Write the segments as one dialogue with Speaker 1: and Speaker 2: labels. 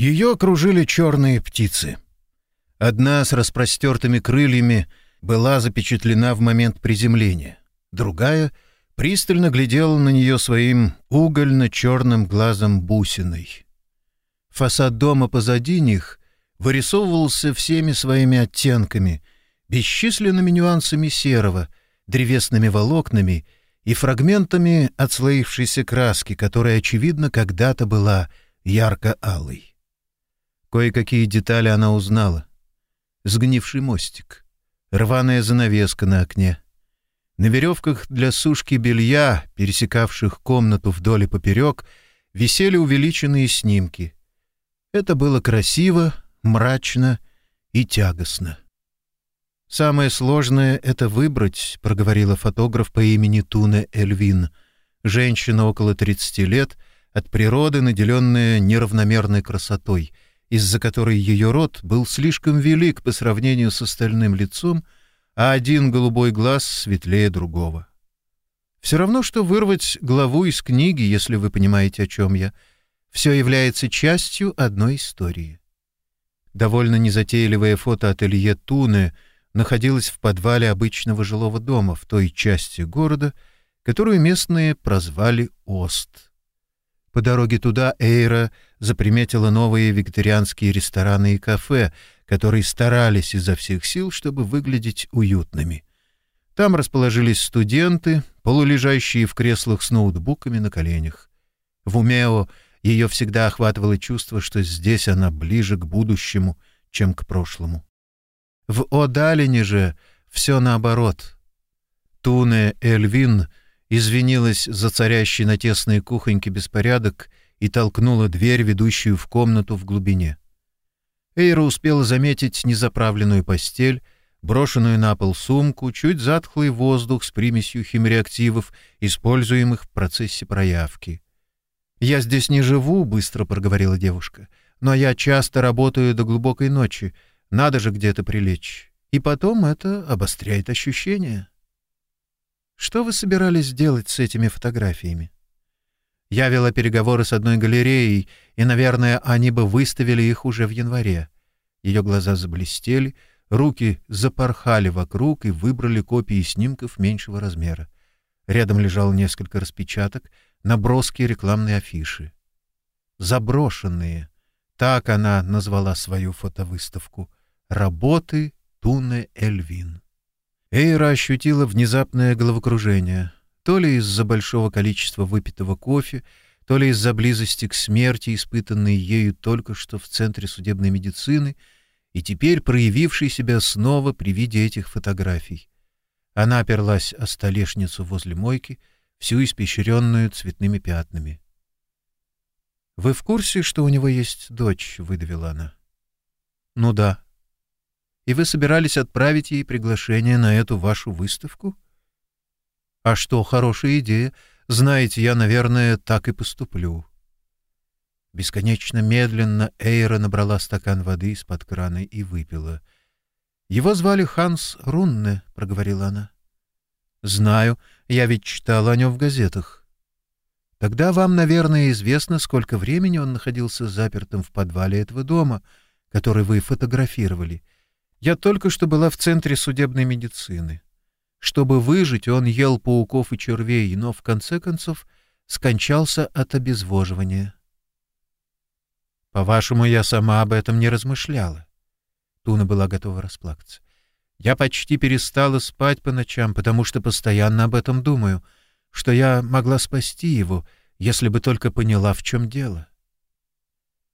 Speaker 1: Ее окружили черные птицы. Одна с распростертыми крыльями была запечатлена в момент приземления, другая пристально глядела на нее своим угольно-черным глазом бусиной. Фасад дома позади них вырисовывался всеми своими оттенками, бесчисленными нюансами серого, древесными волокнами и фрагментами отслоившейся краски, которая, очевидно, когда-то была ярко-алой. Кое-какие детали она узнала. Сгнивший мостик, рваная занавеска на окне. На веревках для сушки белья, пересекавших комнату вдоль и поперек, висели увеличенные снимки. Это было красиво, мрачно и тягостно. «Самое сложное — это выбрать», — проговорила фотограф по имени Туне Эльвин. Женщина около 30 лет, от природы наделенная неравномерной красотой, из-за которой ее рот был слишком велик по сравнению с остальным лицом, а один голубой глаз светлее другого. Все равно, что вырвать главу из книги, если вы понимаете, о чем я. Все является частью одной истории. Довольно незатейливое фото ателье Туне — находилась в подвале обычного жилого дома в той части города, которую местные прозвали Ост. По дороге туда Эйра заприметила новые вегетарианские рестораны и кафе, которые старались изо всех сил, чтобы выглядеть уютными. Там расположились студенты, полулежащие в креслах с ноутбуками на коленях. В Умео ее всегда охватывало чувство, что здесь она ближе к будущему, чем к прошлому. В Одалине же все наоборот. Туне Эльвин извинилась за царящий на тесной кухоньке беспорядок и толкнула дверь, ведущую в комнату в глубине. Эйра успела заметить незаправленную постель, брошенную на пол сумку, чуть затхлый воздух с примесью химреактивов, используемых в процессе проявки. «Я здесь не живу», — быстро проговорила девушка, — «но я часто работаю до глубокой ночи, надо же где-то прилечь. И потом это обостряет ощущения. Что вы собирались делать с этими фотографиями? Я вела переговоры с одной галереей, и, наверное, они бы выставили их уже в январе. Ее глаза заблестели, руки запорхали вокруг и выбрали копии снимков меньшего размера. Рядом лежало несколько распечаток, наброски рекламной афиши. «Заброшенные» — так она назвала свою фотовыставку — Работы Туне Эльвин. Эйра ощутила внезапное головокружение, то ли из-за большого количества выпитого кофе, то ли из-за близости к смерти, испытанной ею только что в Центре судебной медицины, и теперь проявившей себя снова при виде этих фотографий. Она оперлась о столешницу возле мойки, всю испещренную цветными пятнами. «Вы в курсе, что у него есть дочь?» — выдавила она. «Ну да», и вы собирались отправить ей приглашение на эту вашу выставку? А что, хорошая идея. Знаете, я, наверное, так и поступлю. Бесконечно медленно Эйра набрала стакан воды из-под крана и выпила. «Его звали Ханс Рунне», — проговорила она. «Знаю, я ведь читала о нем в газетах. Тогда вам, наверное, известно, сколько времени он находился запертым в подвале этого дома, который вы фотографировали. Я только что была в центре судебной медицины. Чтобы выжить, он ел пауков и червей, но в конце концов скончался от обезвоживания. По-вашему, я сама об этом не размышляла. Туна была готова расплакаться. Я почти перестала спать по ночам, потому что постоянно об этом думаю, что я могла спасти его, если бы только поняла, в чем дело.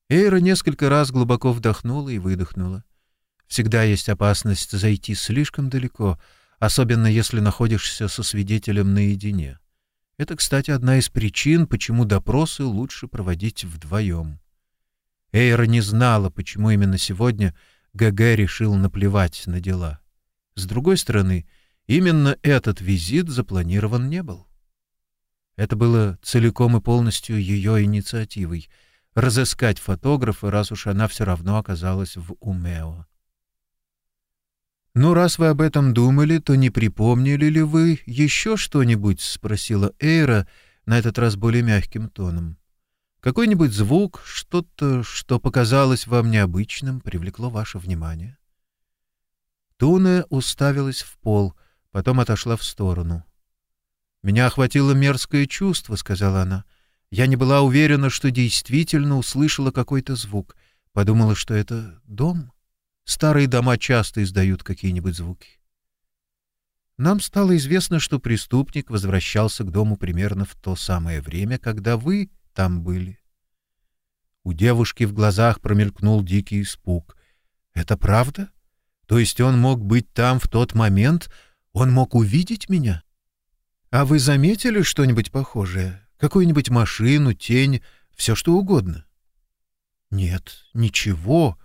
Speaker 1: Эйра несколько раз глубоко вдохнула и выдохнула. Всегда есть опасность зайти слишком далеко, особенно если находишься со свидетелем наедине. Это, кстати, одна из причин, почему допросы лучше проводить вдвоем. Эйра не знала, почему именно сегодня ГГ решил наплевать на дела. С другой стороны, именно этот визит запланирован не был. Это было целиком и полностью ее инициативой — разыскать фотографа, раз уж она все равно оказалась в Умео. «Ну, раз вы об этом думали, то не припомнили ли вы еще что-нибудь?» — спросила Эйра, на этот раз более мягким тоном. Какой-нибудь звук, что-то, что показалось вам необычным, привлекло ваше внимание? Туне уставилась в пол, потом отошла в сторону. «Меня охватило мерзкое чувство», — сказала она. «Я не была уверена, что действительно услышала какой-то звук. Подумала, что это дом. Старые дома часто издают какие-нибудь звуки. Нам стало известно, что преступник возвращался к дому примерно в то самое время, когда вы там были. У девушки в глазах промелькнул дикий испуг. «Это правда? То есть он мог быть там в тот момент? Он мог увидеть меня? А вы заметили что-нибудь похожее? Какую-нибудь машину, тень, все что угодно?» Нет, ничего.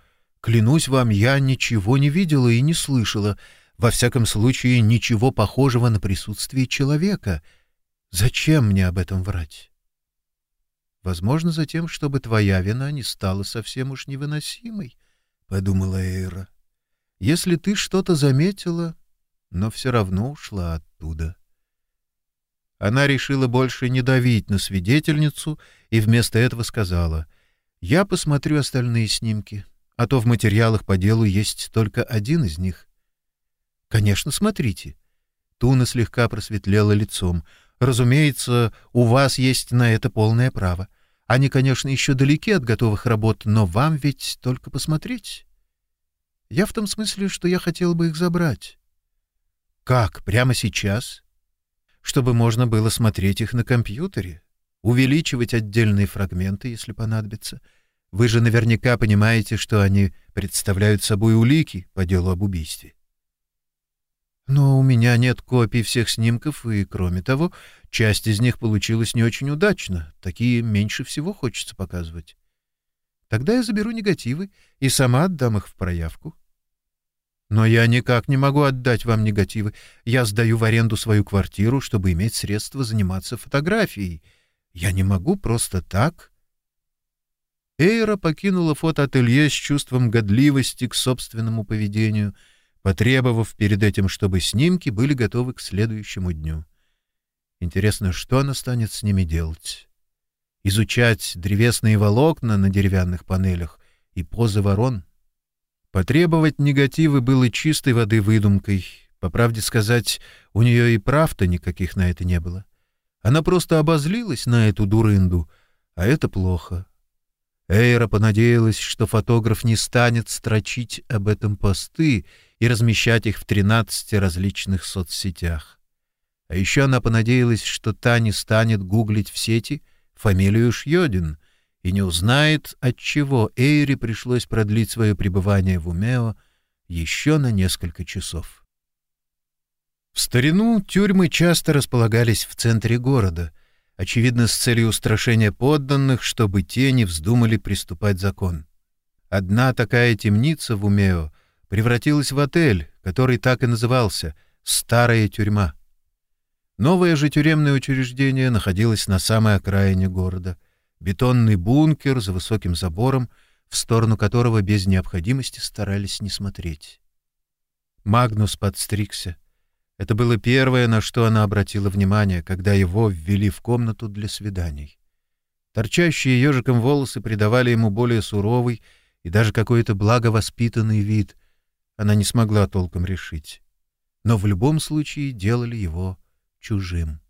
Speaker 1: Клянусь вам, я ничего не видела и не слышала. Во всяком случае, ничего похожего на присутствие человека. Зачем мне об этом врать? Возможно, за тем, чтобы твоя вина не стала совсем уж невыносимой, — подумала Эйра. Если ты что-то заметила, но все равно ушла оттуда. Она решила больше не давить на свидетельницу и вместо этого сказала — я посмотрю остальные снимки, а то в материалах по делу есть только один из них. Конечно, смотрите. Туна слегка просветлела лицом. Разумеется, у вас есть на это полное право. Они, конечно, еще далеки от готовых работ, но вам ведь только посмотреть. Я в том смысле, что я хотел бы их забрать. Как, прямо сейчас? Чтобы можно было смотреть их на компьютере увеличивать отдельные фрагменты, если понадобится. Вы же наверняка понимаете, что они представляют собой улики по делу об убийстве. Но у меня нет копий всех снимков, и, кроме того, часть из них получилась не очень удачно. Такие меньше всего хочется показывать. Тогда я заберу негативы и сама отдам их в проявку. Но я никак не могу отдать вам негативы. Я сдаю в аренду свою квартиру, чтобы иметь средства заниматься фотографией — я не могу просто так. Эйра покинула фотоателье с чувством годливости к собственному поведению, потребовав перед этим, чтобы снимки были готовы к следующему дню. Интересно, что она станет с ними делать? Изучать древесные волокна на деревянных панелях и позы ворон? Потребовать негативы было чистой воды выдумкой. По правде сказать, у нее и прав-то никаких на это не было. Она просто обозлилась на эту дурынду, а это плохо. Эйра понадеялась, что фотограф не станет строчить об этом посты и размещать их в тринадцати различных соцсетях. А еще она понадеялась, что та не станет гуглить в сети фамилию Шьодин и не узнает, от чего Эйре пришлось продлить свое пребывание в Умео еще на несколько часов. В старину тюрьмы часто располагались в центре города, очевидно, с целью устрашения подданных, чтобы те не вздумали приступать закон. Одна такая темница в Умео превратилась в отель, который так и назывался «Старая тюрьма». Новое же тюремное учреждение находилось на самой окраине города. Бетонный бункер за высоким забором, в сторону которого без необходимости старались не смотреть. Магнус подстригся. Это было первое, на что она обратила внимание, когда его ввели в комнату для свиданий. Торчащие ежиком волосы придавали ему более суровый и даже какой-то благовоспитанный вид. Она не смогла толком решить. Но в любом случае делали его чужим.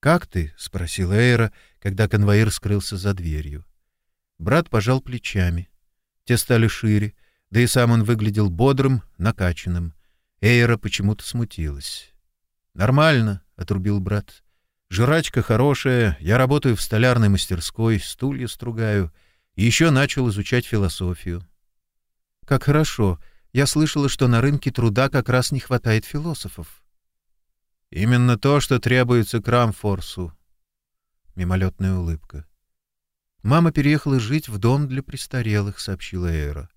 Speaker 1: «Как ты?» — спросил Эйра, когда конвоир скрылся за дверью. Брат пожал плечами. Те стали шире, да и сам он выглядел бодрым, накачанным. Эйра почему-то смутилась. «Нормально», — отрубил брат. «Жрачка хорошая, я работаю в столярной мастерской, стулья стругаю, и еще начал изучать философию». «Как хорошо. Я слышала, что на рынке труда как раз не хватает философов». «Именно то, что требуется Крамфорсу». Мимолетная улыбка. «Мама переехала жить в дом для престарелых», — сообщила Эйра.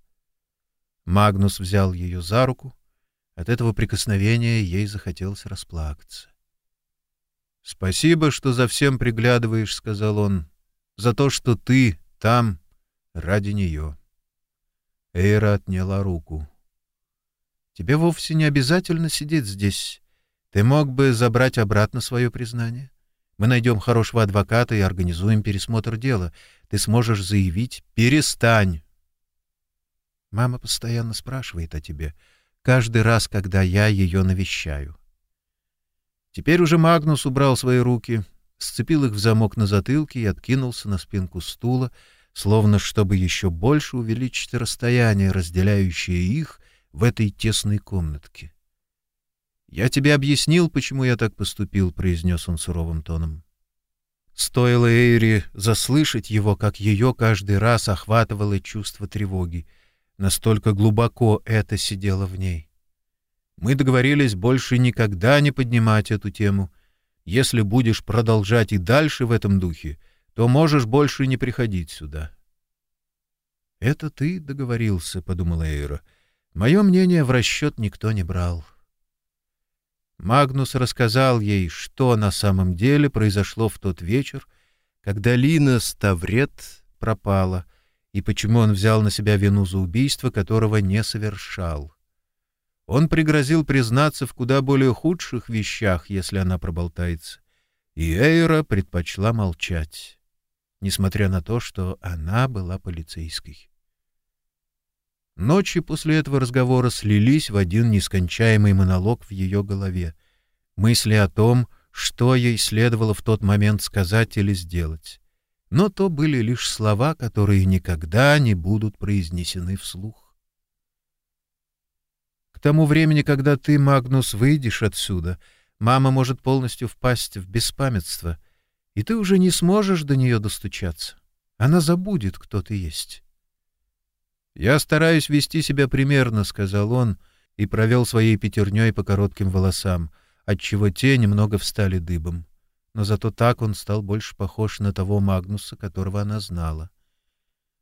Speaker 1: Магнус взял ее за руку, от этого прикосновения ей захотелось расплакаться. «Спасибо, что за всем приглядываешь», — сказал он, — «за то, что ты там ради нее». Эйра отняла руку. «Тебе вовсе не обязательно сидеть здесь. Ты мог бы забрать обратно свое признание. Мы найдем хорошего адвоката и организуем пересмотр дела. Ты сможешь заявить «перестань». Мама постоянно спрашивает о тебе, каждый раз, когда я ее навещаю. Теперь уже Магнус убрал свои руки, сцепил их в замок на затылке и откинулся на спинку стула, словно чтобы еще больше увеличить расстояние, разделяющее их в этой тесной комнатке. «Я тебе объяснил, почему я так поступил», — произнес он суровым тоном. Стоило Эйри заслышать его, как ее каждый раз охватывало чувство тревоги — Настолько глубоко это сидело в ней. Мы договорились больше никогда не поднимать эту тему. Если будешь продолжать и дальше в этом духе, то можешь больше не приходить сюда. — Это ты договорился, — подумала Эйра. Мое мнение в расчет никто не брал. Магнус рассказал ей, что на самом деле произошло в тот вечер, когда Лина Ставрет пропала — и почему он взял на себя вину за убийство, которого не совершал. Он пригрозил признаться в куда более худших вещах, если она проболтается. И Эйра предпочла молчать, несмотря на то, что она была полицейской. Ночи после этого разговора слились в один нескончаемый монолог в ее голове, мысли о том, что ей следовало в тот момент сказать или сделать но то были лишь слова, которые никогда не будут произнесены вслух. К тому времени, когда ты, Магнус, выйдешь отсюда, мама может полностью впасть в беспамятство, и ты уже не сможешь до нее достучаться. Она забудет, кто ты есть. «Я стараюсь вести себя примерно», — сказал он, и провел своей пятерней по коротким волосам, отчего те немного встали дыбом но зато так он стал больше похож на того Магнуса, которого она знала.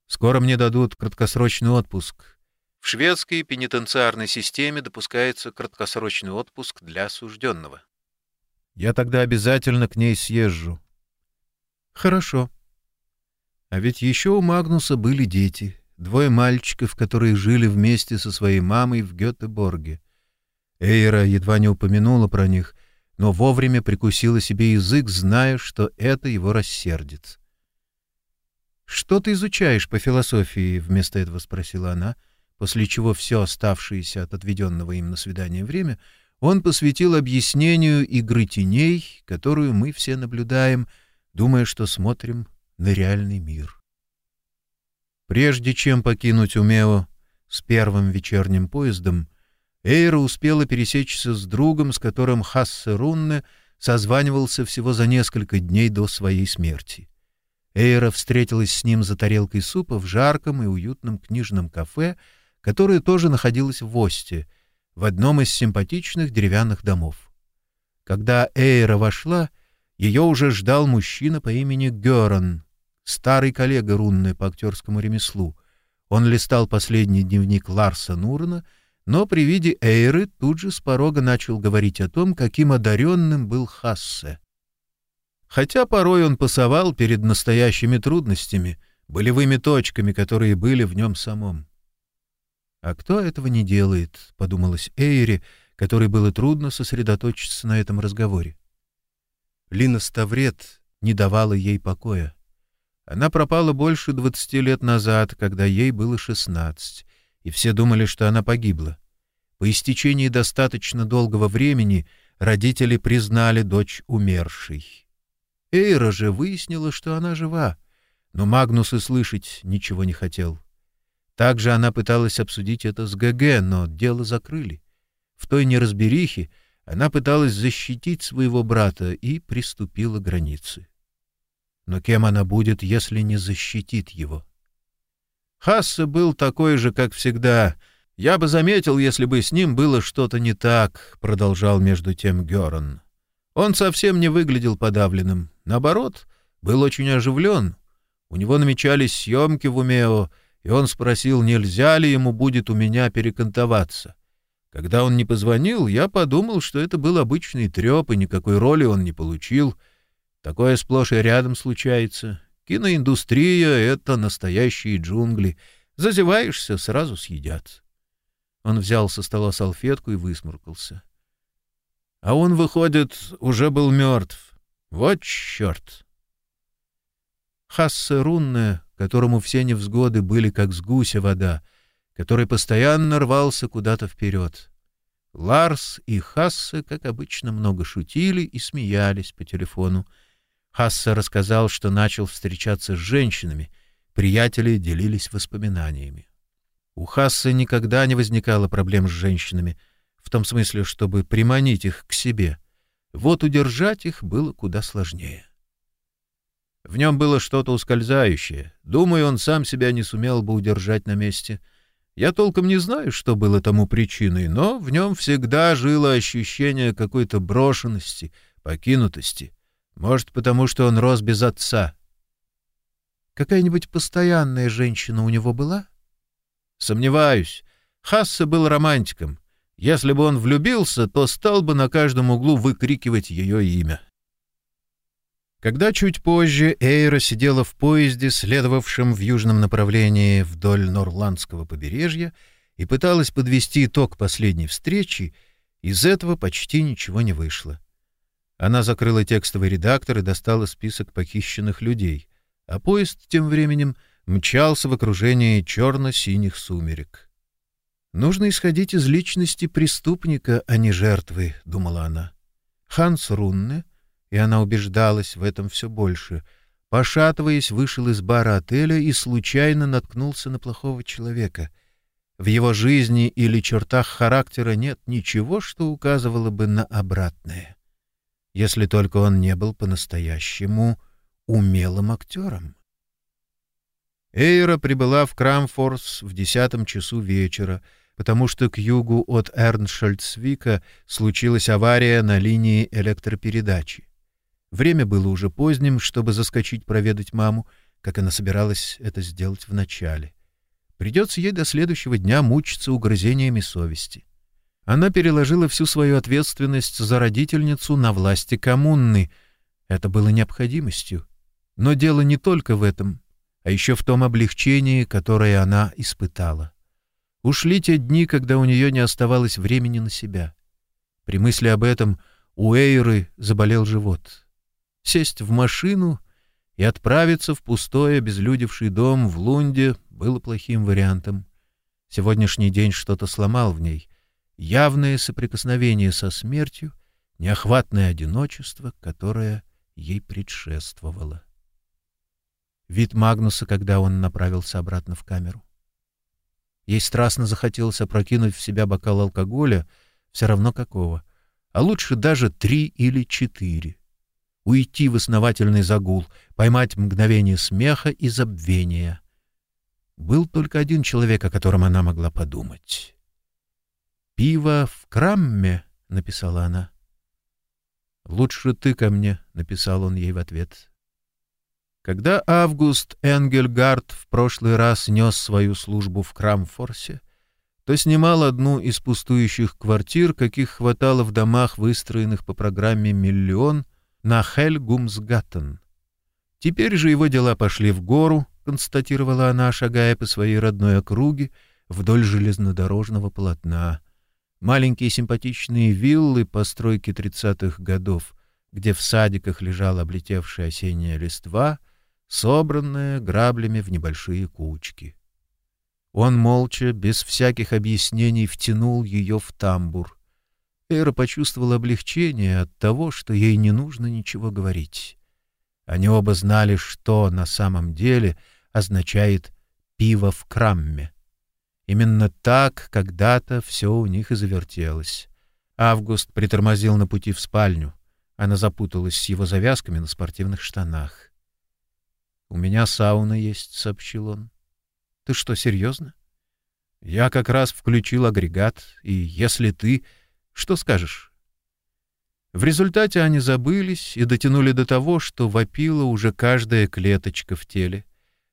Speaker 1: «Скоро мне дадут краткосрочный отпуск. В шведской пенитенциарной системе допускается краткосрочный отпуск для осужденного. Я тогда обязательно к ней съезжу». «Хорошо». А ведь еще у Магнуса были дети, двое мальчиков, которые жили вместе со своей мамой в Гетеборге. Эйра едва не упомянула про них — но вовремя прикусила себе язык, зная, что это его рассердит. «Что ты изучаешь по философии?» — вместо этого спросила она, после чего все оставшееся от отведенного им на свидание время он посвятил объяснению игры теней, которую мы все наблюдаем, думая, что смотрим на реальный мир. Прежде чем покинуть Умео с первым вечерним поездом, Эйра успела пересечься с другом, с которым Хассе Рунне созванивался всего за несколько дней до своей смерти. Эйра встретилась с ним за тарелкой супа в жарком и уютном книжном кафе, которое тоже находилось в Осте, в одном из симпатичных деревянных домов. Когда Эйра вошла, ее уже ждал мужчина по имени Герон, старый коллега Рунны по актерскому ремеслу. Он листал последний дневник Ларса Нурна — но при виде Эйры тут же с порога начал говорить о том, каким одаренным был Хассе. Хотя порой он пасовал перед настоящими трудностями, болевыми точками, которые были в нем самом. «А кто этого не делает?» — подумалось Эйре, которой было трудно сосредоточиться на этом разговоре. Лина Ставрет не давала ей покоя. Она пропала больше двадцати лет назад, когда ей было шестнадцать, и все думали, что она погибла. По истечении достаточно долгого времени родители признали дочь умершей. Эйра же выяснила, что она жива, но Магнус и слышать ничего не хотел. Также она пыталась обсудить это с ГГ, но дело закрыли. В той неразберихе она пыталась защитить своего брата и приступила к границе. Но кем она будет, если не защитит его? Хассе был такой же, как всегда. Я бы заметил, если бы с ним было что-то не так, — продолжал между тем Герон. Он совсем не выглядел подавленным. Наоборот, был очень оживлен. У него намечались съемки в Умео, и он спросил, нельзя ли ему будет у меня перекантоваться. Когда он не позвонил, я подумал, что это был обычный треп, и никакой роли он не получил. Такое сплошь и рядом случается. Киноиндустрия — это настоящие джунгли. Зазеваешься — сразу съедят. Он взял со стола салфетку и высморкался. А он, выходит, уже был мертв. Вот черт! Хассе Рунне, которому все невзгоды были как с гуся вода, который постоянно рвался куда-то вперед. Ларс и Хассе, как обычно, много шутили и смеялись по телефону. Хассе рассказал, что начал встречаться с женщинами, приятели делились воспоминаниями. У Хассе никогда не возникало проблем с женщинами, в том смысле, чтобы приманить их к себе. Вот удержать их было куда сложнее. В нем было что-то ускользающее. Думаю, он сам себя не сумел бы удержать на месте. Я толком не знаю, что было тому причиной, но в нем всегда жило ощущение какой-то брошенности, покинутости. Может, потому что он рос без отца. Какая-нибудь постоянная женщина у него была? Сомневаюсь. Хассе был романтиком. Если бы он влюбился, то стал бы на каждом углу выкрикивать ее имя. Когда чуть позже Эйра сидела в поезде, следовавшем в южном направлении вдоль Норландского побережья, и пыталась подвести итог последней встречи, из этого почти ничего не вышло. Она закрыла текстовый редактор и достала список похищенных людей, а поезд тем временем мчался в окружении черно-синих сумерек. «Нужно исходить из личности преступника, а не жертвы», — думала она. Ханс Рунне — и она убеждалась в этом все больше. Пошатываясь, вышел из бара отеля и случайно наткнулся на плохого человека. В его жизни или чертах характера нет ничего, что указывало бы на обратное. Если только он не был по-настоящему умелым актером. Эйра прибыла в Крамфорс в десятом часу вечера, потому что к югу от Эрншольцвика случилась авария на линии электропередачи. Время было уже поздним, чтобы заскочить проведать маму, как она собиралась это сделать вначале. Придется ей до следующего дня мучиться угрызениями совести. Она переложила всю свою ответственность за родительницу на власти коммуны. Это было необходимостью. Но дело не только в этом, а еще в том облегчении, которое она испытала. Ушли те дни, когда у нее не оставалось времени на себя. При мысли об этом у Эйры заболел живот сесть в машину и отправиться в пустой обезлюдевший дом в Лунде было плохим вариантом. Сегодняшний день что-то сломал в ней. Явное соприкосновение со смертью, неохватное одиночество, которое ей предшествовало. Вид Магнуса, когда он направился обратно в камеру. Ей страстно захотелось опрокинуть в себя бокал алкоголя, все равно какого, а лучше даже три или четыре уйти в основательный загул, поймать мгновение смеха и забвения. Был только один человек, о котором она могла подумать. «Пиво в крамме», — написала она. «Лучше ты ко мне», — написал он ей в ответ. Когда Август Энгельгард в прошлый раз нес свою службу в Крамфорсе, то снимал одну из пустующих квартир, каких хватало в домах, выстроенных по программе «Миллион», на Хельгумсгаттен. Теперь же его дела пошли в гору, констатировала она, шагая по своей родной округе вдоль железнодорожного полотна. Маленькие симпатичные виллы постройки тридцатых годов, где в садиках лежала облетевшая осенняя листва, собранная граблями в небольшие кучки. Он молча, без всяких объяснений, втянул ее в тамбур. Эра почувствовала облегчение от того, что ей не нужно ничего говорить. Они оба знали, что на самом деле означает «пиво в крамме». Именно так когда-то все у них и завертелось. Август притормозил на пути в спальню. Она запуталась с его завязками на спортивных штанах. «У меня сауна есть», — сообщил он. «Ты что, серьезно?» «Я как раз включил агрегат, и если ты...» Что скажешь? В результате они забылись и дотянули до того, что вопила уже каждая клеточка в теле.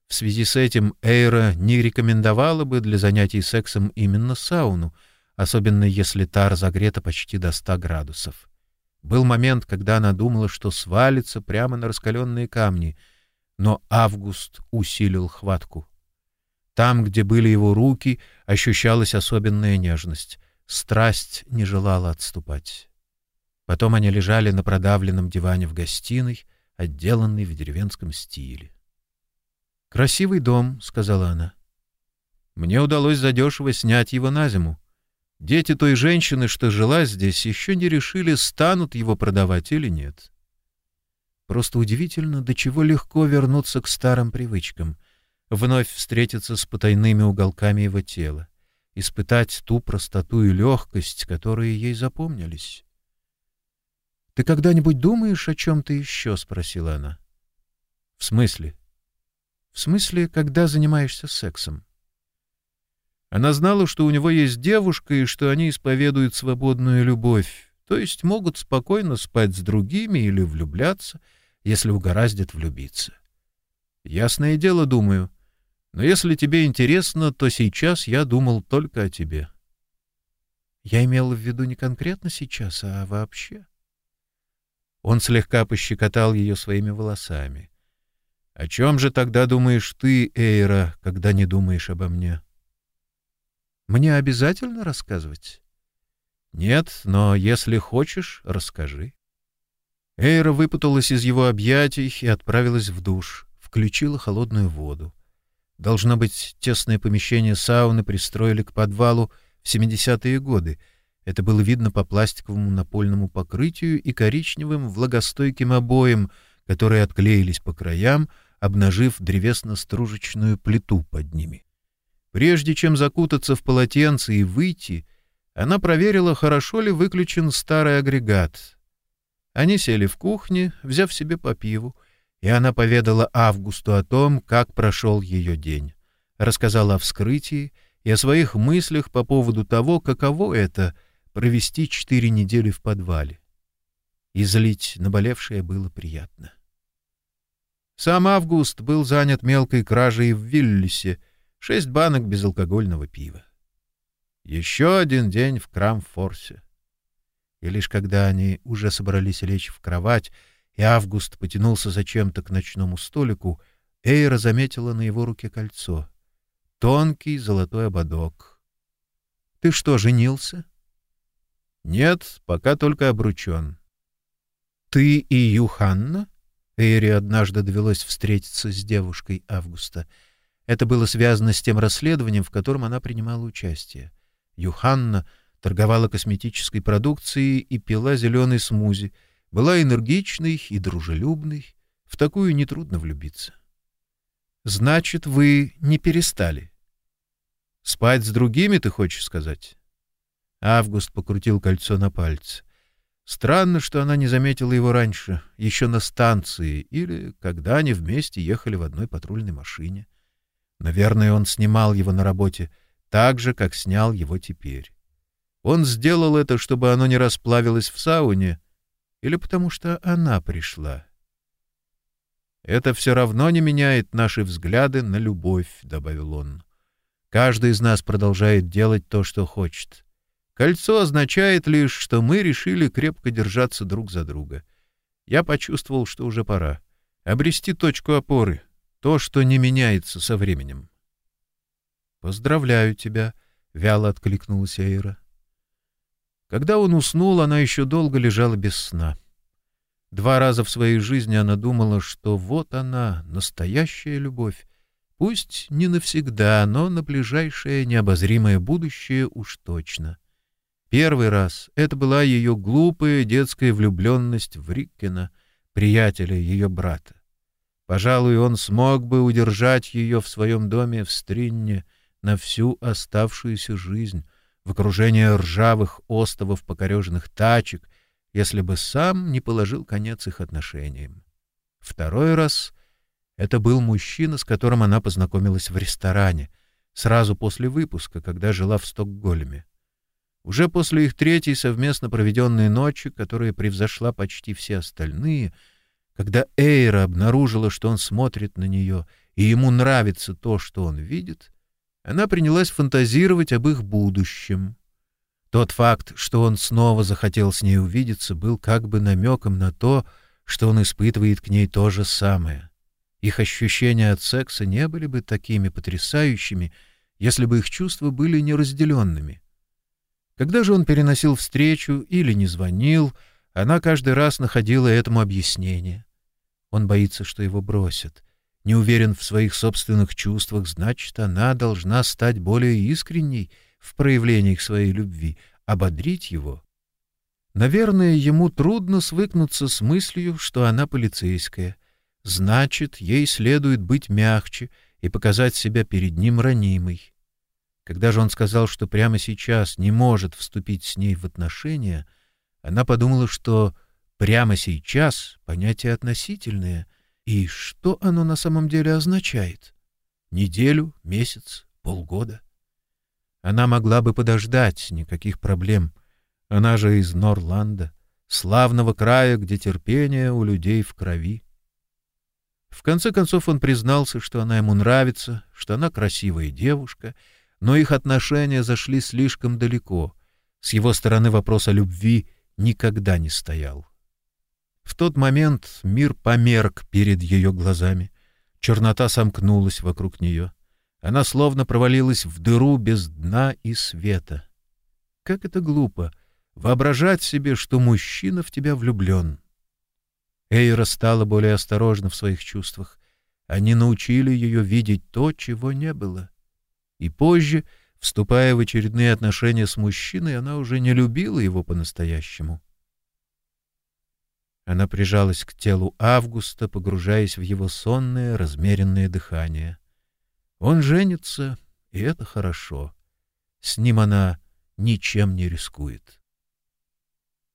Speaker 1: В связи с этим Эйра не рекомендовала бы для занятий сексом именно сауну, особенно если та разогрета почти до 100 градусов. Был момент, когда она думала, что свалится прямо на раскаленные камни, но Август усилил хватку. Там, где были его руки, ощущалась особенная нежность. Страсть не желала отступать. Потом они лежали на продавленном диване в гостиной, отделанной в деревенском стиле. «Красивый дом», — сказала она. «Мне удалось задешево снять его на зиму. Дети той женщины, что жила здесь, еще не решили, станут его продавать или нет. Просто удивительно, до чего легко вернуться к старым привычкам, вновь встретиться с потайными уголками его тела, испытать ту простоту и легкость, которые ей запомнились. «Ты когда-нибудь думаешь о чем-то еще?» — спросила она. «В смысле?» «В смысле, когда занимаешься сексом?» Она знала, что у него есть девушка и что они исповедуют свободную любовь, то есть могут спокойно спать с другими или влюбляться, если угораздит влюбиться. Ясное дело, думаю. Но если тебе интересно, то сейчас я думал только о тебе. Я имел в виду не конкретно сейчас, а вообще. Он слегка пощекотал ее своими волосами. — О чем же тогда думаешь ты, Эйра, когда не думаешь обо мне? — Мне обязательно рассказывать? — Нет, но если хочешь, расскажи. Эйра выпуталась из его объятий и отправилась в душ, включила холодную воду. Должно быть, тесное помещение сауны пристроили к подвалу в 70-е годы — это было видно по пластиковому напольному покрытию и коричневым влагостойким обоям, которые отклеились по краям, обнажив древесно-стружечную плиту под ними. Прежде чем закутаться в полотенце и выйти, она проверила, хорошо ли выключен старый агрегат. Они сели в кухне, взяв себе по пиву, и она поведала Августу о том, как прошел ее день. Рассказала о вскрытии и о своих мыслях по поводу того, каково это — провести четыре недели в подвале. Излить наболевшее было приятно. Сам Август был занят мелкой кражей в Виллисе, шесть банок безалкогольного пива. Еще один день в Крамфорсе. И лишь когда они уже собрались лечь в кровать, и Август потянулся зачем-то к ночному столику, Эйра заметила на его руке кольцо. Тонкий золотой ободок. — Ты что, женился? Нет, пока только обручен. Ты и Юханна? Эйри однажды довелось встретиться с девушкой Августа. Это было связано с тем расследованием, в котором она принимала участие. Юханна торговала косметической продукцией и пила зеленый смузи, была энергичной и дружелюбной. В такую нетрудно влюбиться. Значит, вы не перестали. Спать с другими, ты хочешь сказать? Август покрутил кольцо на пальце. Странно, что она не заметила его раньше, еще на станции, или когда они вместе ехали в одной патрульной машине. Наверное, он снимал его на работе так же, как снял его теперь. Он сделал это, чтобы оно не расплавилось в сауне, или потому что она пришла. «Это все равно не меняет наши взгляды на любовь», — добавил он. «Каждый из нас продолжает делать то, что хочет. Кольцо означает лишь, что мы решили крепко держаться друг за друга. Я почувствовал, что уже пора. Обрести точку опоры, то, что не меняется со временем. «Поздравляю тебя», — вяло откликнулась Эйра. Когда он уснул, она еще долго лежала без сна. Два раза в своей жизни она думала, что вот она, настоящая любовь, пусть не навсегда, но на ближайшее необозримое будущее уж точно — Первый раз это была ее глупая детская влюбленность в Риккена, приятеля ее брата. Пожалуй, он смог бы удержать ее в своем доме в Стринне на всю оставшуюся жизнь, в окружении ржавых остовов покореженных тачек, если бы сам не положил конец их отношениям. Второй раз это был мужчина, с которым она познакомилась в ресторане, сразу после выпуска, когда жила в Стокгольме. Уже после их третьей совместно проведенной ночи, которая превзошла почти все остальные, когда Эйра обнаружила, что он смотрит на нее, и ему нравится то, что он видит, она принялась фантазировать об их будущем. Тот факт, что он снова захотел с ней увидеться, был как бы намеком на то, что он испытывает к ней то же самое. Их ощущения от секса не были бы такими потрясающими, если бы их чувства были неразделенными. Когда же он переносил встречу или не звонил, она каждый раз находила этому объяснение. Он боится, что его бросят. Не уверен в своих собственных чувствах, значит, она должна стать более искренней в проявлениях своей любви, ободрить его. Наверное, ему трудно свыкнуться с мыслью, что она полицейская. Значит, ей следует быть мягче и показать себя перед ним ранимой. Когда же он сказал, что прямо сейчас не может вступить с ней в отношения, она подумала, что «прямо сейчас» — понятие относительное, и что оно на самом деле означает? Неделю, месяц, полгода? Она могла бы подождать, никаких проблем. Она же из Норланда, славного края, где терпение у людей в крови. В конце концов он признался, что она ему нравится, что она красивая девушка, но их отношения зашли слишком далеко. С его стороны вопрос о любви никогда не стоял. В тот момент мир померк перед ее глазами. Чернота сомкнулась вокруг нее. Она словно провалилась в дыру без дна и света. Как это глупо — воображать себе, что мужчина в тебя влюблен. Эйра стала более осторожна в своих чувствах. Они научили ее видеть то, чего не было. И позже — Вступая в очередные отношения с мужчиной, она уже не любила его по-настоящему. Она прижалась к телу Августа, погружаясь в его сонное, размеренное дыхание. Он женится, и это хорошо. С ним она ничем не рискует.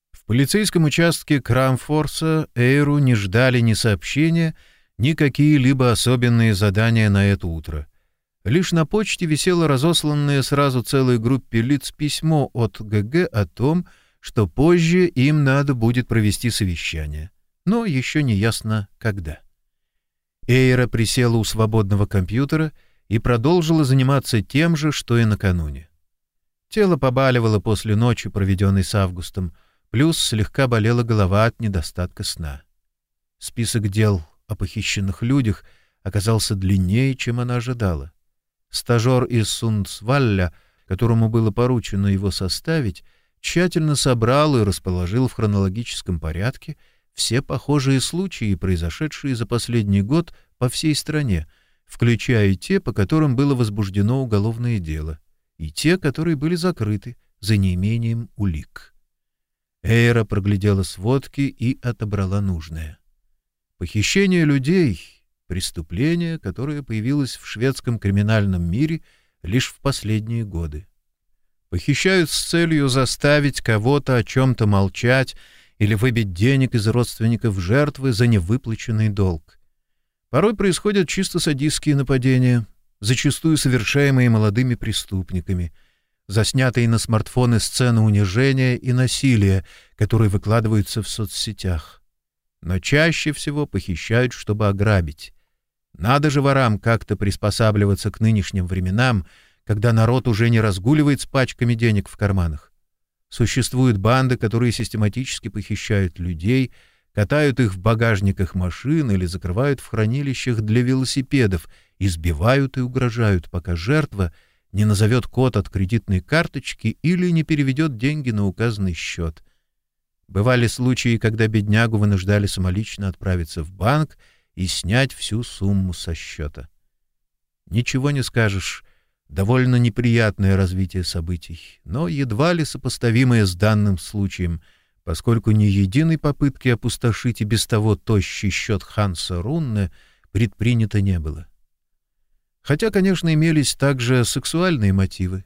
Speaker 1: В полицейском участке Крамфорса Эйру не ждали ни сообщения, ни какие-либо особенные задания на это утро — Лишь на почте висело разосланное сразу целой группе лиц письмо от ГГ о том, что позже им надо будет провести совещание. Но еще не ясно, когда. Эйра присела у свободного компьютера и продолжила заниматься тем же, что и накануне. Тело побаливало после ночи, проведенной с Августом, плюс слегка болела голова от недостатка сна. Список дел о похищенных людях оказался длиннее, чем она ожидала. Стажер из Сундсвалля, которому было поручено его составить, тщательно собрал и расположил в хронологическом порядке все похожие случаи, произошедшие за последний год по всей стране, включая те, по которым было возбуждено уголовное дело, и те, которые были закрыты за неимением улик. Эйра проглядела сводки и отобрала нужное. Похищение людей преступление, которое появилось в шведском криминальном мире лишь в последние годы. Похищают с целью заставить кого-то о чем-то молчать или выбить денег из родственников жертвы за невыплаченный долг. Порой происходят чисто садистские нападения, зачастую совершаемые молодыми преступниками, заснятые на смартфоны сцены унижения и насилия, которые выкладываются в соцсетях. Но чаще всего похищают, чтобы ограбить. Надо же ворам как-то приспосабливаться к нынешним временам, когда народ уже не разгуливает с пачками денег в карманах. Существуют банды, которые систематически похищают людей, катают их в багажниках машин или закрывают в хранилищах для велосипедов, избивают и угрожают, пока жертва не назовет код от кредитной карточки или не переведет деньги на указанный счет. Бывали случаи, когда беднягу вынуждали самолично отправиться в банк и снять всю сумму со счета. Ничего не скажешь, довольно неприятное развитие событий, но едва ли сопоставимое с данным случаем, поскольку ни единой попытки опустошить и без того тощий счет Ханса Рунне предпринято не было. Хотя, конечно, имелись также сексуальные мотивы.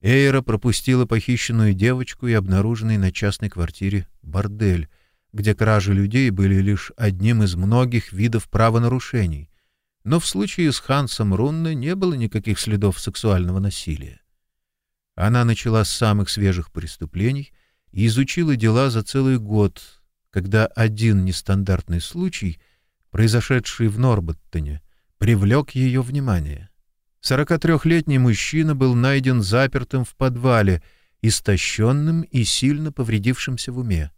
Speaker 1: Эйра пропустила похищенную девочку и обнаруженный на частной квартире бордель, где кражи людей были лишь одним из многих видов правонарушений, но в случае с Хансом Рунне не было никаких следов сексуального насилия. Она начала с самых свежих преступлений и изучила дела за целый год, когда один нестандартный случай, произошедший в Норботтоне, привлек ее внимание. 43-летний мужчина был найден запертым в подвале, истощенным и сильно повредившимся в уме.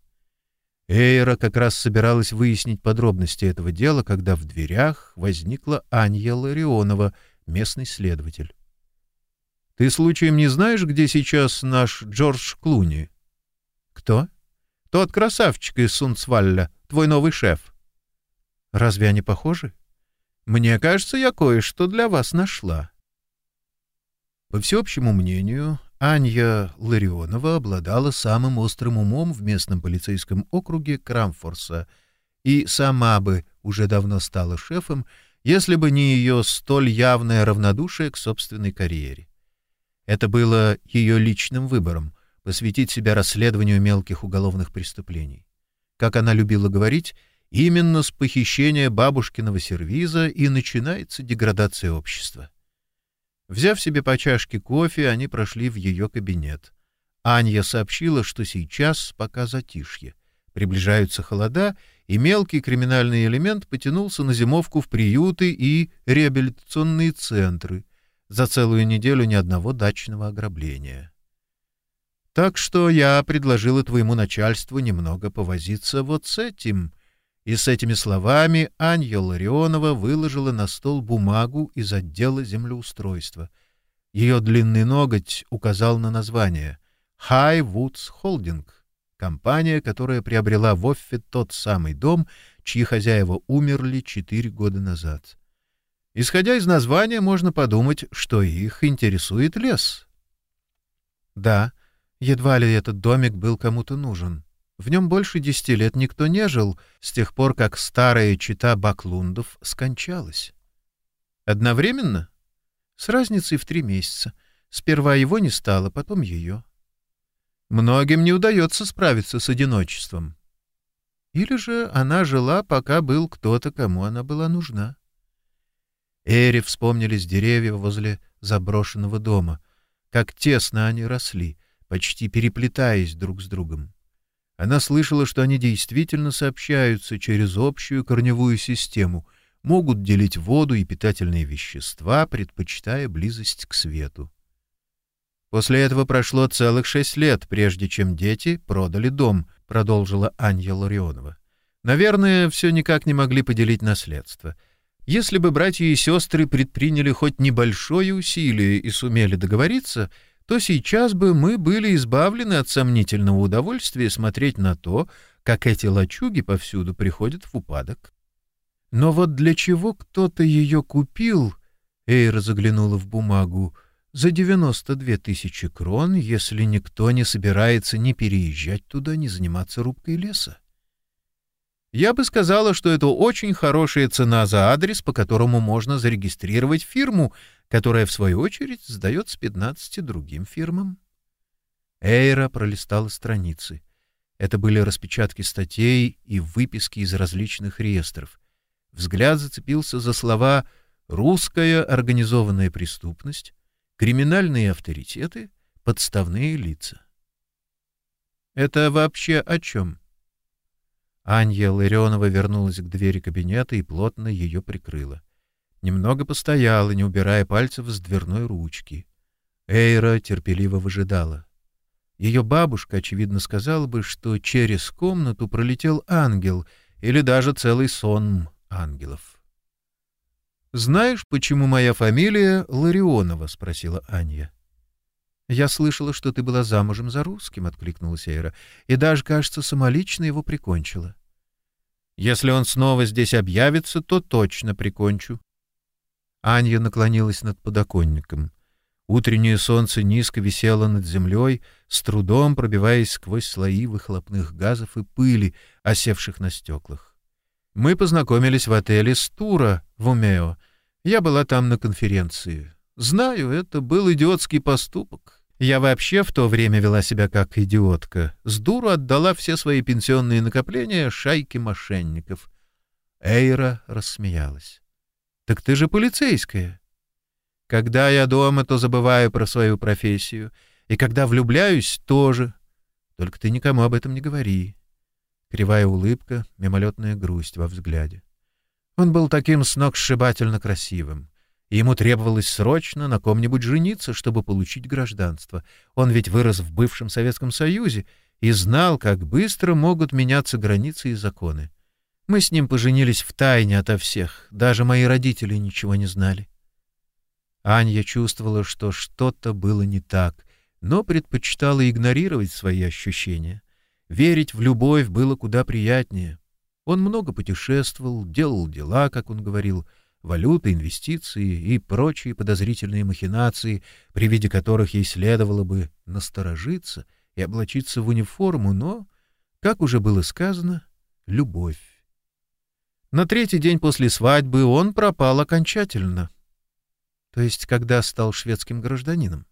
Speaker 1: Эйра как раз собиралась выяснить подробности этого дела, когда в дверях возникла Анья Ларионова, местный следователь. — Ты случаем не знаешь, где сейчас наш Джордж Клуни? — Кто? Тот красавчик из Сунцвалля, твой новый шеф».
Speaker 2: «Разве они похожи?» «Мне кажется, я кое-что для вас нашла».
Speaker 1: По всеобщему мнению, Анья Ларионова обладала самым острым умом в местном полицейском округе Крамфорса и сама бы уже давно стала шефом, если бы не ее столь явное равнодушие к собственной карьере. Это было ее личным выбором — посвятить себя расследованию мелких уголовных преступлений. Как она любила говорить, именно с похищения бабушкиного сервиза и начинается деградация общества. Взяв себе по чашке кофе, они прошли в ее кабинет. Анья сообщила, что сейчас пока затишье. Приближаются холода, и мелкий криминальный элемент потянулся на зимовку в приюты и реабилитационные центры. За целую неделю ни одного дачного ограбления. Так что я предложила твоему начальству немного повозиться вот с этим. И с этими словами Анья Ларионова выложила на стол бумагу из отдела землеустройства. Ее длинный ноготь указал на название «High Woods Holding», компания, которая приобрела в Оффе тот самый дом, чьи хозяева умерли четыре года назад. Исходя из названия, можно подумать, что их интересует лес. Да, едва ли этот домик был кому-то нужен. В нем больше десяти лет никто не жил, с тех пор, как старая чита Баклундов скончалась. Одновременно? С разницей в три месяца. Сперва его не стало, потом ее. Многим не удается справиться с одиночеством. Или же она жила, пока был кто-то, кому она была нужна. Эри вспомнились деревья возле заброшенного дома, как тесно они росли, почти переплетаясь друг с другом. Она слышала, что они действительно сообщаются через общую корневую систему, могут делить воду и питательные вещества, предпочитая близость к свету. После этого прошло целых шесть лет, прежде чем дети продали дом, продолжила Анья Ларионова. Наверное, все никак не могли поделить наследство — если бы братья и сестры предприняли хоть небольшое усилие и сумели договориться, то сейчас бы мы были избавлены от сомнительного удовольствия смотреть на то, как эти лачуги повсюду приходят в упадок. Но вот для чего кто-то ее купил, Эйра заглянула в бумагу, за 92 тысячи крон, если никто не собирается ни переезжать туда, ни заниматься рубкой леса? Я бы сказала, что это очень хорошая цена за адрес, по которому можно зарегистрировать фирму, которая, в свою очередь, сдает с 15 другим фирмам. Эйра пролистала страницы. Это были распечатки статей и выписки из различных реестров. Взгляд зацепился за слова «русская организованная преступность», «криминальные авторитеты», «подставные лица». «Это вообще о чем?» Анья Ларионова вернулась к двери кабинета и плотно ее прикрыла. Немного постояла, не убирая пальцев с дверной ручки. Эйра терпеливо выжидала. Ее бабушка, очевидно, сказала бы, что через комнату пролетел ангел или даже целый сон ангелов. «Знаешь, почему моя фамилия Ларионова?» — спросила Анья. «Я слышала, что ты была замужем за русским», — откликнулась Эйра, «и даже, кажется, самолично его прикончила». «Если он снова здесь объявится, то точно прикончу». Анья наклонилась над подоконником. Утреннее солнце низко висело над землей, с трудом пробиваясь сквозь слои выхлопных газов и пыли, осевших на стеклах. Мы познакомились в отеле «Стура» в Умео. Я была там на конференции. Знаю, это был идиотский поступок. Я вообще в то время вела себя как идиотка. С дуру отдала все свои пенсионные накопления шайке мошенников. Эйра рассмеялась. «Так ты же полицейская». «Когда я дома, то забываю про свою профессию. И когда влюбляюсь, тоже. Только ты никому об этом не говори». Кривая улыбка, мимолетная грусть во взгляде. Он был таким сногсшибательно красивым. Ему требовалось срочно на ком-нибудь жениться, чтобы получить гражданство. Он ведь вырос в бывшем Советском Союзе и знал, как быстро могут меняться границы и законы. Мы с ним поженились в тайне ото всех, даже мои родители ничего не знали. Анья чувствовала, что что-то было не так, но предпочитала игнорировать свои ощущения.
Speaker 2: Верить в любовь было куда приятнее. Он много путешествовал, делал дела, как он говорил, валюты, инвестиции и прочие подозрительные махинации, при виде которых ей следовало бы насторожиться и облачиться в униформу, но, как уже было сказано, любовь. На третий день после свадьбы он пропал окончательно. То есть, когда стал шведским гражданином.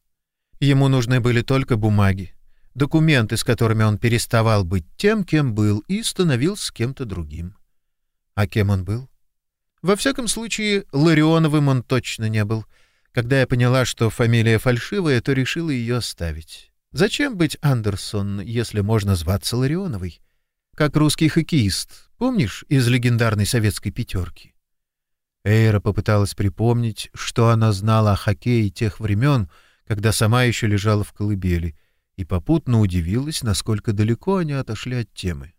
Speaker 2: Ему нужны были только бумаги, документы, с которыми он переставал быть тем, кем был, и становился кем-то другим. А кем он был? Во всяком случае, Ларионовым он точно не был. Когда я поняла, что фамилия фальшивая, то решила ее оставить. Зачем быть Андерсон, если можно зваться Ларионовой? Как русский хоккеист, помнишь, из легендарной советской пятерки? Эйра попыталась припомнить, что она знала о хоккее тех времен, когда сама еще лежала в колыбели, и попутно удивилась, насколько далеко они отошли от темы.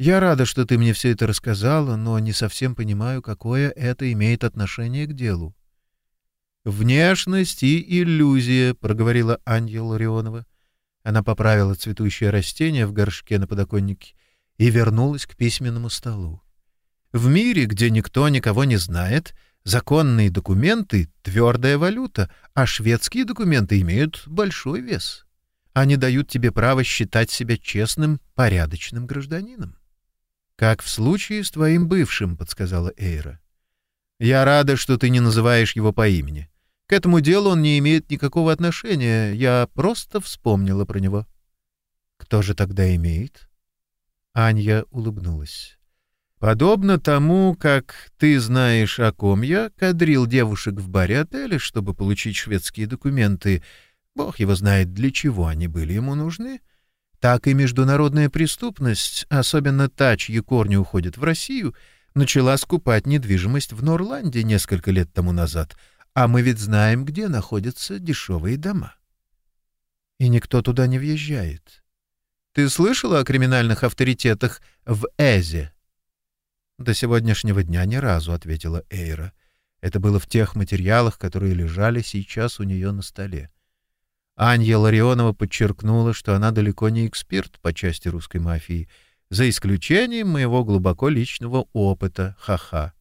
Speaker 2: «Я рада, что ты мне все это рассказала, но не совсем понимаю, какое это имеет отношение к делу». «Внешность и иллюзия», — проговорила Анья Ларионова. Она поправила цветущее растение в горшке на подоконнике и вернулась к письменному столу. «В мире, где никто никого не знает, — Законные документы — твердая валюта, а шведские документы имеют большой вес. Они дают тебе право считать себя честным, порядочным гражданином. «Как в случае с твоим бывшим», — подсказала Эйра. «Я рада, что ты не называешь его по имени. К этому делу он не имеет никакого отношения. Я просто вспомнила про него». «Кто же тогда имеет?» Анья улыбнулась. Подобно тому, как ты знаешь, о ком я кадрил девушек в баре отеля, чтобы получить шведские документы, бог его знает, для чего они были ему нужны, так и международная преступность, особенно та, чьи корни уходят в Россию, начала скупать недвижимость в Норланде несколько лет тому назад, а мы ведь знаем, где находятся дешевые дома. И никто туда не въезжает. Ты слышала о криминальных авторитетах в Эзе? «До сегодняшнего дня ни разу», — ответила Эйра. Это было в тех материалах, которые лежали сейчас у нее на столе. Анья Ларионова подчеркнула, что она далеко не эксперт по части русской мафии, за исключением моего глубоко личного опыта, ха-ха.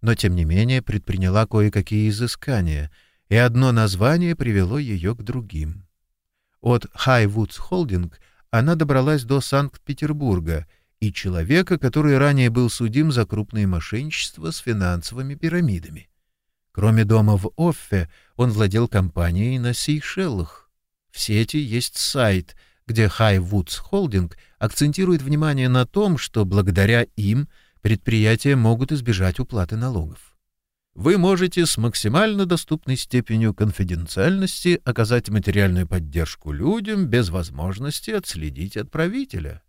Speaker 2: Но, тем не менее, предприняла кое-какие изыскания, и одно название привело ее к другим. От Хайвудс Холдинг она добралась до Санкт-Петербурга — и человека, который ранее был судим за крупное мошенничество с финансовыми пирамидами. Кроме дома в Оффе, он владел компанией на Сейшелах. В сети есть сайт, где High Woods Holding акцентирует внимание на том, что благодаря им предприятия могут избежать уплаты налогов. Вы можете с максимально доступной степенью конфиденциальности оказать материальную поддержку людям без возможности отследить отправителя.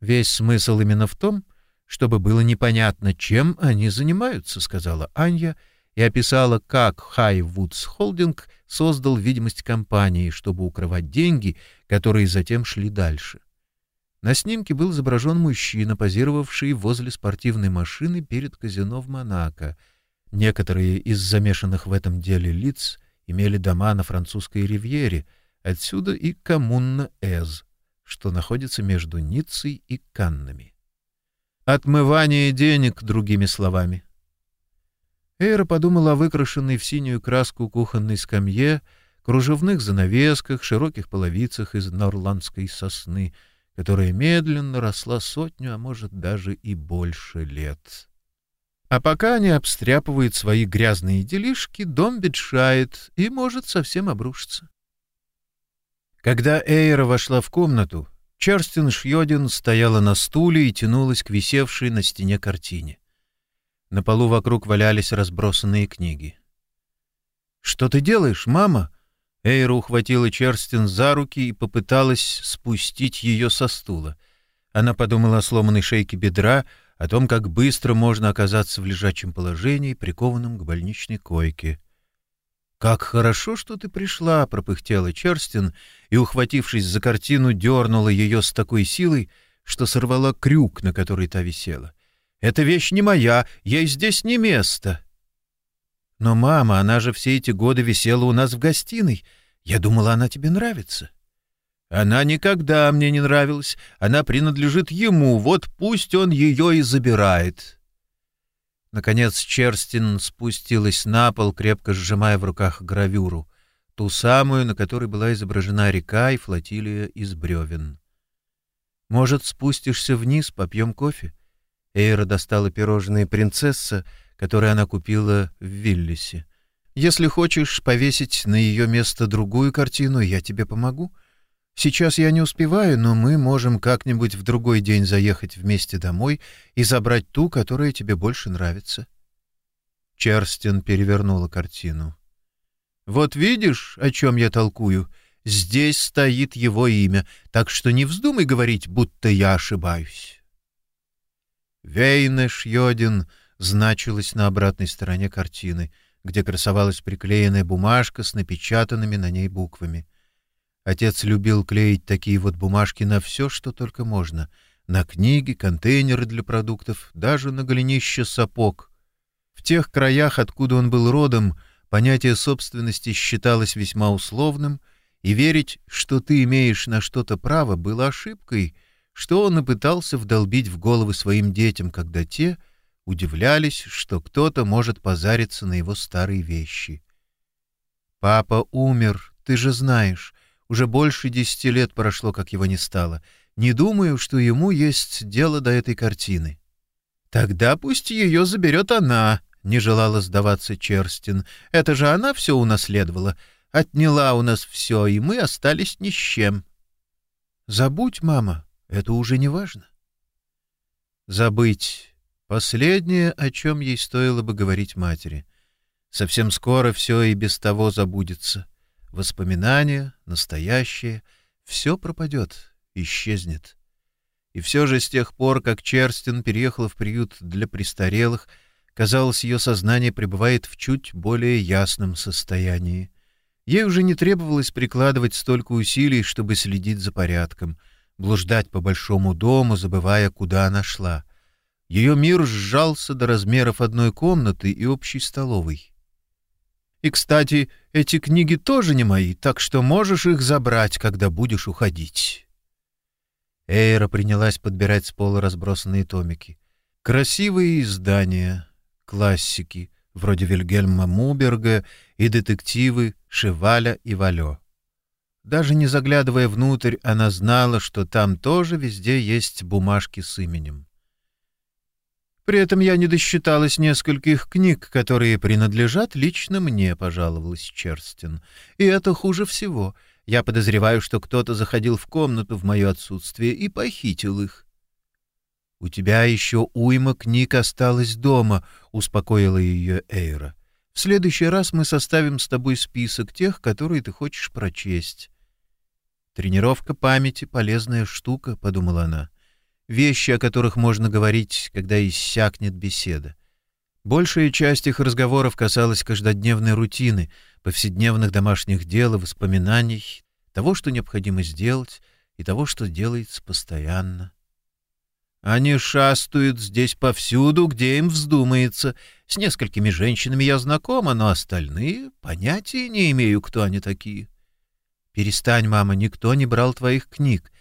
Speaker 2: Весь смысл именно в том, чтобы было непонятно, чем они занимаются, сказала Анья и описала, как High Woods Holding создал видимость компании, чтобы укрывать деньги, которые затем шли дальше. На снимке был изображен мужчина, позировавший возле спортивной машины перед казино в Монако. Некоторые из замешанных в этом деле лиц имели дома на французской ривьере, отсюда и коммуна Эз — что находится между Ниццей и Каннами. Отмывание денег, другими словами. Эйра подумала о выкрашенной в синюю краску кухонной скамье, кружевных занавесках, широких половицах из норландской сосны, которая медленно росла сотню, а может даже и больше лет. А пока они обстряпывают свои грязные делишки, дом ветшает и может совсем обрушиться. Когда Эйра вошла в комнату, Черстин Шьодин стояла на стуле и тянулась к висевшей на стене картине. На полу вокруг валялись разбросанные книги. «Что ты делаешь, мама?» Эйра ухватила Черстин за руки и попыталась спустить ее со стула. Она подумала о сломанной шейке бедра, о том, как быстро можно оказаться в лежачем положении, прикованном к больничной койке. «Как хорошо, что ты пришла!» — пропыхтела Черстин и, ухватившись за картину, дернула ее с такой силой, что сорвала крюк, на который та висела. «Эта вещь не моя, ей здесь не место!» «Но, мама, она же все эти годы висела у нас в гостиной. Я думала, она тебе нравится». Она никогда мне не нравилась. Она принадлежит ему, вот пусть он ее и забирает». Наконец Черстин спустилась на пол, крепко сжимая в руках гравюру, ту самую, на которой была изображена река и флотилия из бревен. «Может, спустишься вниз, попьем кофе?» Эйра достала пирожные «Принцесса», которые она купила в Виллисе. «Если хочешь повесить на ее место другую картину, я тебе помогу. Сейчас я не успеваю, но мы можем как-нибудь в другой день заехать вместе домой и забрать ту, которая тебе больше нравится». Черстин перевернула картину. «Вот видишь, о чем я толкую? Здесь стоит его имя, так что не вздумай говорить, будто я ошибаюсь». «Вейне Шьодин» значилось на обратной стороне картины, где красовалась приклеенная бумажка с напечатанными на ней буквами. Отец любил клеить такие вот бумажки на все, что только можно. На книги, контейнеры для продуктов, даже на голенище сапог. В тех краях, откуда он был родом, понятие собственности считалось весьма условным, и верить, что ты имеешь на что-то право, было ошибкой, что он и пытался вдолбить в головы своим детям, когда те удивлялись, что кто-то может позариться на его старые вещи. «Папа умер, ты же знаешь. Уже больше десяти лет прошло, как его не стало. Не думаю, что ему есть дело до этой картины». «Тогда пусть ее заберет она», — не желала сдаваться Черстин. «Это же она все унаследовала отняла у нас все, и мы остались ни с чем. Забудь, мама, это уже не важно. Забыть — последнее, о чем ей стоило бы говорить матери. Совсем скоро все и без того забудется. Воспоминания, настоящее — все пропадет, исчезнет. И все же с тех пор, как Черстин переехала в приют для престарелых, казалось, ее сознание пребывает в чуть более ясном состоянии. Ей уже не требовалось прикладывать столько усилий, чтобы следить за порядком, блуждать по большому дому, забывая, куда она шла. Ее мир сжался до размеров одной комнаты и общей столовой. И, кстати, эти книги тоже не мои, так что можешь их забрать, когда будешь уходить. Эйра принялась подбирать с пола разбросанные томики. Красивые издания, классики, вроде Вильгельма Муберга и детективы Шеваля и Валё. Даже не заглядывая внутрь, она знала, что там тоже везде есть бумажки с именем. При этом я не досчиталась нескольких книг, которые принадлежат лично мне, — пожаловалась Черстин. И это хуже всего. Я подозреваю, что кто-то заходил в комнату в мое отсутствие и похитил их. — У тебя еще уйма книг осталось дома, — успокоила ее Эйра. — В следующий раз мы составим с тобой список тех, которые ты хочешь прочесть. — Тренировка памяти — полезная штука, — подумала она. Вещи, о которых можно говорить, когда иссякнет беседа. Большая часть их разговоров касалась каждодневной рутины, повседневных домашних дел и воспоминаний, того, что необходимо сделать, и того, что делается постоянно. — они шастают здесь повсюду, где им вздумается. С несколькими женщинами я знакома, но остальные понятия не имею, кто они такие. Перестань, мама, никто не брал твоих книг.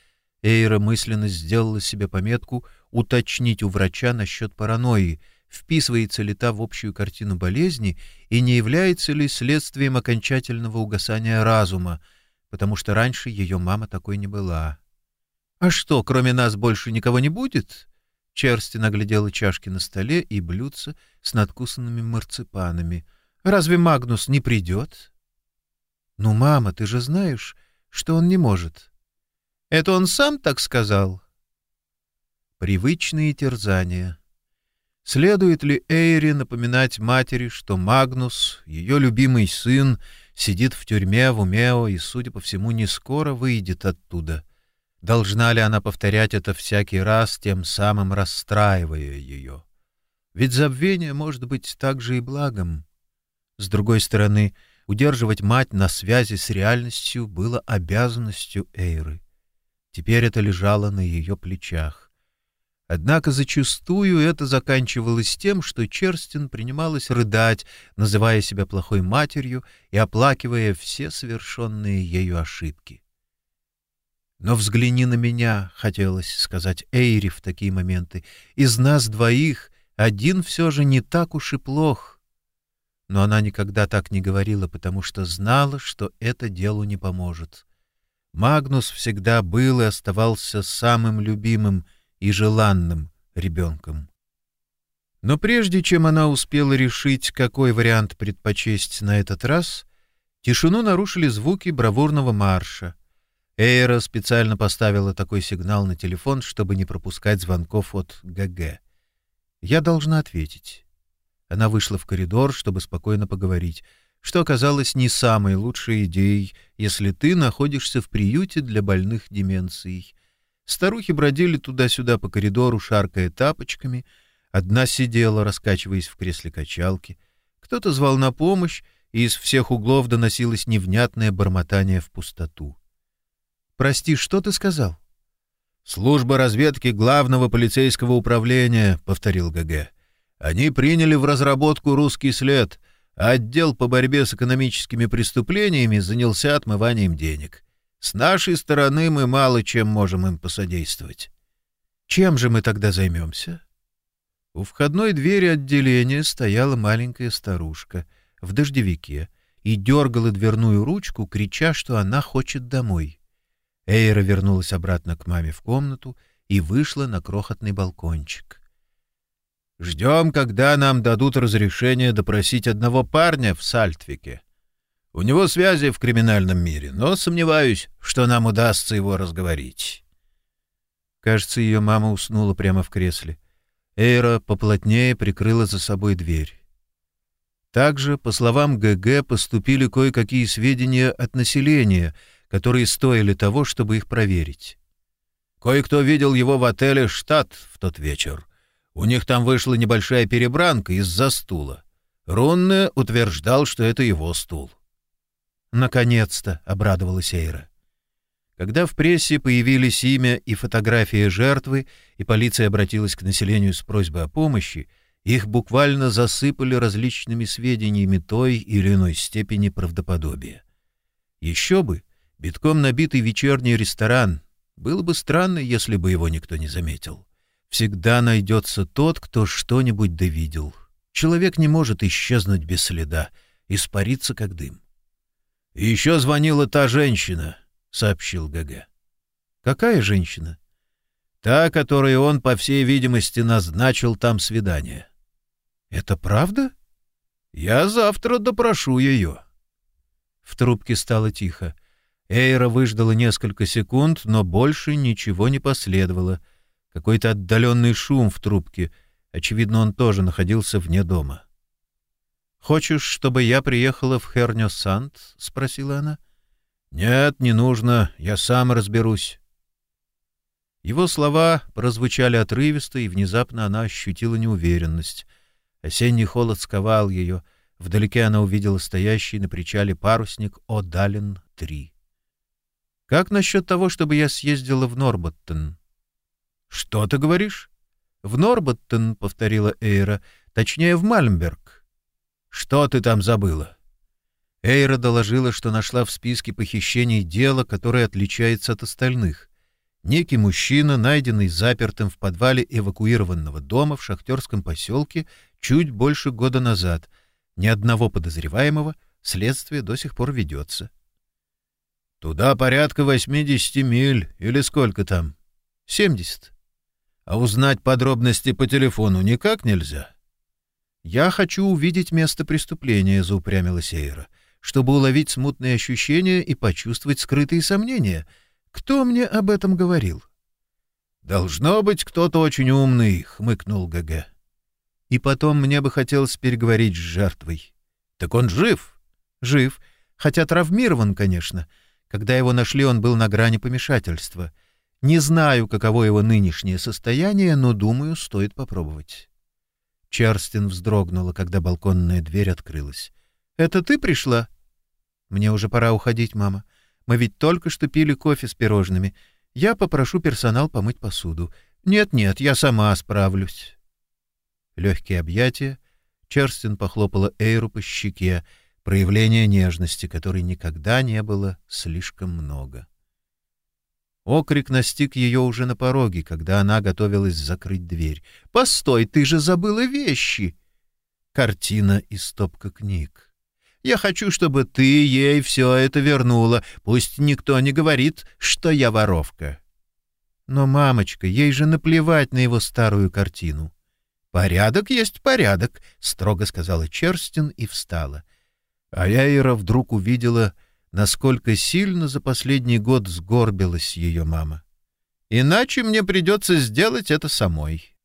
Speaker 2: Эйра мысленно сделала себе пометку уточнить у врача насчет паранойи, вписывается ли та в общую картину болезни и не является ли следствием окончательного угасания разума, потому что раньше ее мама такой не была. «А что, кроме нас больше никого не будет?» Черсти наглядела чашки на столе и блюдца с надкусанными марципанами. «Разве Магнус не придет?» «Ну, мама, ты же знаешь, что он не может». «Это он сам так сказал?» Привычные терзания. Следует ли Эйре напоминать матери, что Магнус, ее любимый сын, сидит в тюрьме в Умео и, судя по всему, не скоро выйдет оттуда? Должна ли она повторять это всякий раз, тем самым расстраивая ее? Ведь забвение может быть также и благом. С другой стороны, удерживать мать на связи с реальностью было обязанностью Эйры. Теперь это лежало на ее плечах. Однако зачастую это заканчивалось тем, что Черстин принималась рыдать, называя себя плохой матерью и оплакивая все совершенные ею ошибки. Но взгляни на меня, хотелось сказать Эйри в такие моменты. Из нас двоих один все же не так уж и плох. Но она никогда так не говорила, потому что знала, что это делу не поможет. Магнус всегда был и оставался самым любимым и желанным ребенком. Но прежде чем она успела решить, какой вариант предпочесть на этот раз, тишину нарушили звуки бравурного марша. Эйра специально поставила такой сигнал на телефон, чтобы не пропускать звонков от ГГ. «Я должна ответить». Она вышла в коридор, чтобы спокойно поговорить, что оказалось не самой лучшей идеей, если ты находишься в приюте для больных деменцией. Старухи бродили туда-сюда по коридору, шаркая тапочками. Одна сидела, раскачиваясь в кресле качалки. Кто-то звал на помощь, и из всех углов доносилось невнятное бормотание в пустоту. «Прости, что ты сказал?» «Служба разведки главного полицейского управления», — повторил ГГ. «Они приняли в разработку русский след, а отдел по борьбе с экономическими преступлениями занялся отмыванием денег. С нашей стороны мы мало чем можем им посодействовать». «Чем же мы тогда займемся?» У входной двери отделения стояла маленькая старушка в дождевике и дергала дверную ручку, крича, что она хочет домой. Эйра вернулась обратно к маме в комнату и вышла на крохотный балкончик. «Ждем, когда нам дадут разрешение допросить одного парня в Сальтвике. У него связи в криминальном мире, но сомневаюсь, что нам удастся его разговорить». Кажется, ее мама уснула прямо в кресле. Эйра поплотнее прикрыла за собой дверь. Также, по словам ГГ, поступили кое-какие сведения от населения — которые стоили того, чтобы их проверить. Кое-кто видел его в отеле «Штат» в тот вечер. У них там вышла небольшая перебранка из-за стула. Рунне утверждал, что это его стул. «Наконец-то!» — обрадовалась Эйра. Когда в прессе появились имя и фотография жертвы, и полиция обратилась к населению с просьбой о помощи, их буквально засыпали различными сведениями той или иной степени правдоподобия. Еще бы, Битком набитый вечерний ресторан. Было бы странно, если бы его никто не заметил. Всегда найдется тот, кто что-нибудь довидел. Человек не может исчезнуть без следа, испариться как дым. — еще звонила та женщина, — сообщил ГГ. — Какая женщина? — Та, которой он, по всей видимости, назначил там свидание. — Это правда? — Я завтра допрошу ее. В трубке стало тихо. Эйра выждала несколько секунд, но больше ничего не последовало. Какой-то отдаленный шум в трубке. Очевидно, он тоже находился вне дома. «Хочешь, чтобы я приехала в Хернё-Сант?» — спросила она. «Нет, не нужно. Я сам разберусь». Его слова прозвучали отрывисто, и внезапно она ощутила неуверенность. Осенний холод сковал ее. Вдалеке она увидела стоящий на причале парусник «Одален-3». Как насчет того, чтобы я съездила в Норботтен? — Что ты говоришь? — В Норботтен, — повторила Эйра, — точнее, в Мальмберг. — Что ты там забыла? Эйра доложила, что нашла в списке похищений дело, которое отличается от остальных. Некий мужчина, найденный запертым в подвале эвакуированного дома в шахтерском поселке чуть больше года назад. Ни одного подозреваемого, следствие до сих пор ведется. — Туда порядка 80 миль, или сколько там? 70. А узнать подробности по телефону никак нельзя? Я хочу увидеть место преступления, заупрямила Сейра, чтобы уловить смутные ощущения и почувствовать скрытые сомнения. Кто мне об этом говорил? Должно быть кто-то очень умный, хмыкнул ГГ. И потом мне бы хотелось переговорить с жертвой. Так он жив? Жив, хотя травмирован, конечно. Когда его нашли, он был на грани помешательства. Не знаю, каково его нынешнее состояние, но, думаю, стоит попробовать. Черстин вздрогнула, когда балконная дверь открылась. «Это ты пришла?» «Мне уже пора уходить, мама. Мы ведь только что пили кофе с пирожными. Я попрошу персонал помыть посуду. Нет-нет, я сама справлюсь». Легкие объятия. Черстин похлопала Эйру по щеке проявления нежности, которой никогда не было слишком много. Окрик настиг ее уже на пороге, когда она готовилась закрыть дверь. «Постой, ты же забыла вещи!» Картина и стопка книг. «Я хочу, чтобы ты ей все это вернула. Пусть никто не говорит, что я воровка». Но, мамочка, ей же наплевать на его старую картину. «Порядок есть порядок», — строго сказала Черстин и встала. А Яира вдруг увидела, насколько сильно за последний год сгорбилась ее мама. «Иначе мне придется сделать это самой».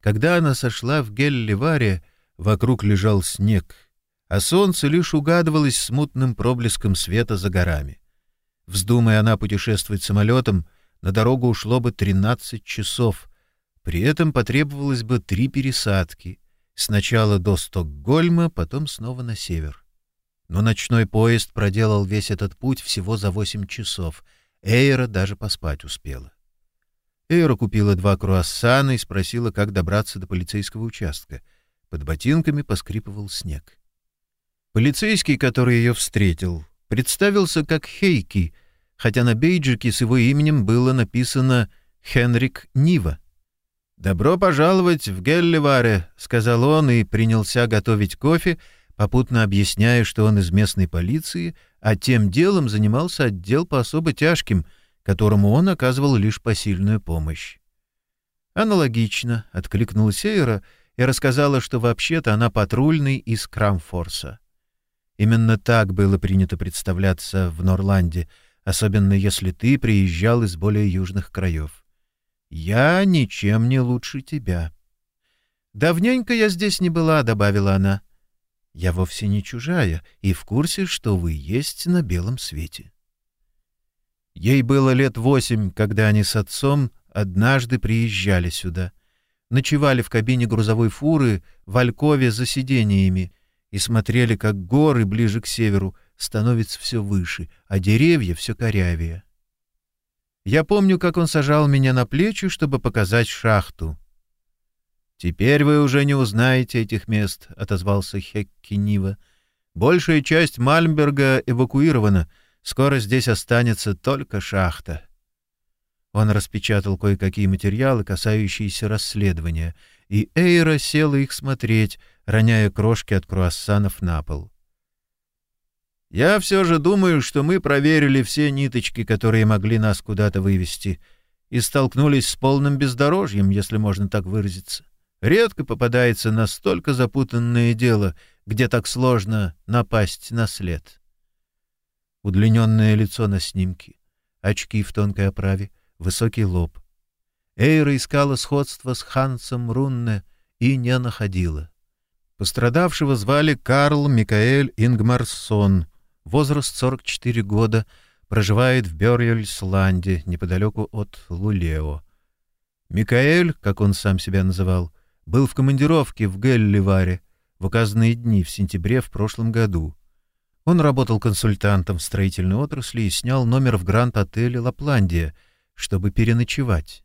Speaker 2: Когда она сошла в Гель-Леваре, вокруг лежал снег, а солнце лишь угадывалось смутным проблеском света за горами. Вздумая она путешествовать самолетом, на дорогу ушло бы 13 часов. При этом потребовалось бы три пересадки. Сначала до Стокгольма, потом снова на север. Но ночной поезд проделал весь этот путь всего за 8 часов. Эйра даже поспать успела. Эйра купила два круассана и спросила, как добраться до полицейского участка. Под ботинками поскрипывал снег. Полицейский, который ее встретил, представился как Хейки — хотя на бейджике с его именем было написано «Хенрик Нива». «Добро пожаловать в Гелливаре», — сказал он и принялся готовить кофе, попутно объясняя, что он из местной полиции, а тем делом занимался отдел по особо тяжким, которому он оказывал лишь посильную помощь. Аналогично откликнулась Эйра и рассказала, что вообще-то она патрульный из Крамфорса. Именно так было принято представляться в Норланде — особенно если ты приезжал из более южных краев. Я ничем не лучше тебя. Давненько я здесь не была, добавила она. Я вовсе не чужая и в курсе, что вы есть на белом свете. Ей было лет восемь, когда они с отцом однажды приезжали сюда. Ночевали в кабине грузовой фуры в Алькове за сидениями и смотрели, как горы ближе к северу становится все выше, а деревья все корявее. Я помню, как он сажал меня на плечи, чтобы показать шахту. «Теперь вы уже не узнаете этих мест», — отозвался Хекки Нива. «Большая часть Мальмберга эвакуирована. Скоро здесь останется только шахта». Он распечатал кое-какие материалы, касающиеся расследования, и Эйра села их смотреть, роняя крошки от круассанов на пол. Я все же думаю, что мы проверили все ниточки, которые могли нас куда-то вывести, и столкнулись с полным бездорожьем, если можно так выразиться. Редко попадается настолько запутанное дело, где так сложно напасть на след. Удлиненное лицо на снимке, очки в тонкой оправе, высокий лоб. Эйра искала сходство с Хансом Рунне и не находила. Пострадавшего звали Карл Микаэль Ингмарсон — возраст 44 года, проживает в Бёрьельсланде, неподалеку от Лулео. Микаэль, как он сам себя называл, был в командировке в Гелливаре в указанные дни в сентябре в прошлом году. Он работал консультантом в строительной отрасли и снял номер в гранд-отеле «Лапландия», чтобы переночевать.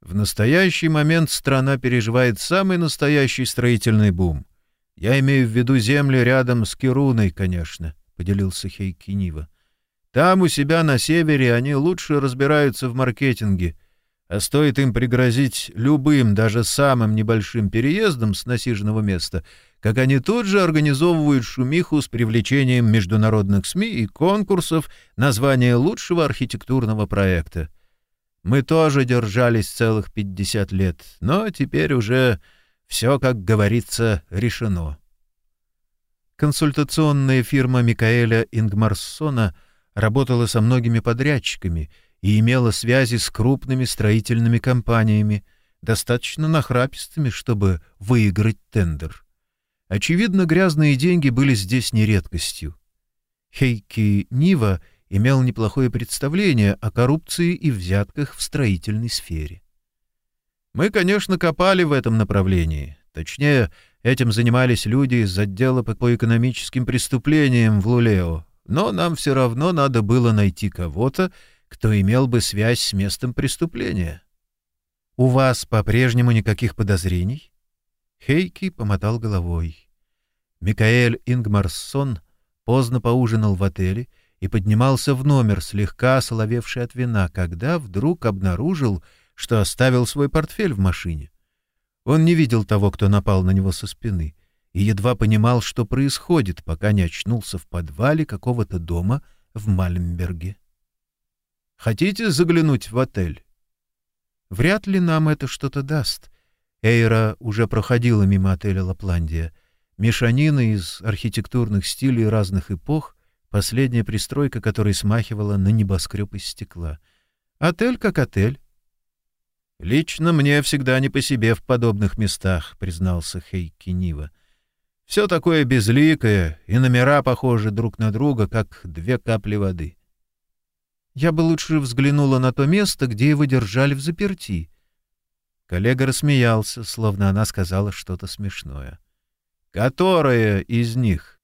Speaker 2: В настоящий момент страна переживает самый настоящий строительный бум. Я имею в виду земли рядом с Кируной, конечно. — поделился Хейки Нива. «Там у себя на севере они лучше разбираются в маркетинге, а стоит им пригрозить любым, даже самым небольшим переездом с насиженного места, как они тут же организовывают шумиху с привлечением международных СМИ и конкурсов на звание лучшего архитектурного проекта. Мы тоже держались целых 50 лет, но теперь уже все, как говорится, решено». Консультационная фирма Микаэля Ингмарсона работала со многими подрядчиками и имела связи с крупными строительными компаниями, достаточно нахрапистыми, чтобы выиграть тендер. Очевидно, грязные деньги были здесь не редкостью. Хейки Нива имел неплохое представление о коррупции и взятках в строительной сфере. Мы, конечно, копали в этом направлении. Точнее, Этим занимались люди из отдела по экономическим преступлениям в Лулео, но нам все равно надо было найти кого-то, кто имел бы связь с местом преступления. «У вас по-прежнему никаких подозрений?» Хейки помотал головой. Микаэль Ингмарсон поздно поужинал в отеле и поднимался в номер, слегка соловевший от вина, когда вдруг обнаружил, что оставил свой портфель в машине. Он не видел того, кто напал на него со спины, и едва понимал, что происходит, пока не очнулся в подвале какого-то дома в Мальмберге. «Хотите заглянуть в отель?» «Вряд ли нам это что-то даст». Эйра уже проходила мимо отеля «Лапландия». Мешанина из архитектурных стилей разных эпох, последняя пристройка которой смахивала на небоскреб из стекла. Отель как отель. «Лично мне всегда не по себе в подобных местах», — признался Хейки Нива. «Все такое безликое, и номера похожи друг на друга, как две капли воды». Я бы лучше взглянула на то место, где его держали в заперти. Коллега рассмеялся, словно она сказала что-то смешное. «Которая из них?»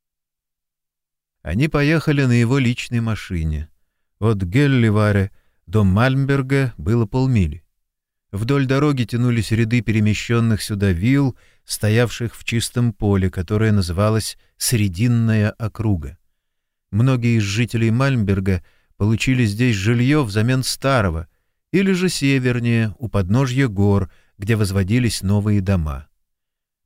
Speaker 2: Они поехали на его личной машине. От Гелливаре до Мальмберга было полмили. Вдоль дороги тянулись ряды перемещенных сюда вилл, стоявших в чистом поле, которое называлось «Срединная округа». Многие из жителей Мальмберга получили здесь жилье взамен старого, или же севернее, у подножья гор, где возводились новые дома.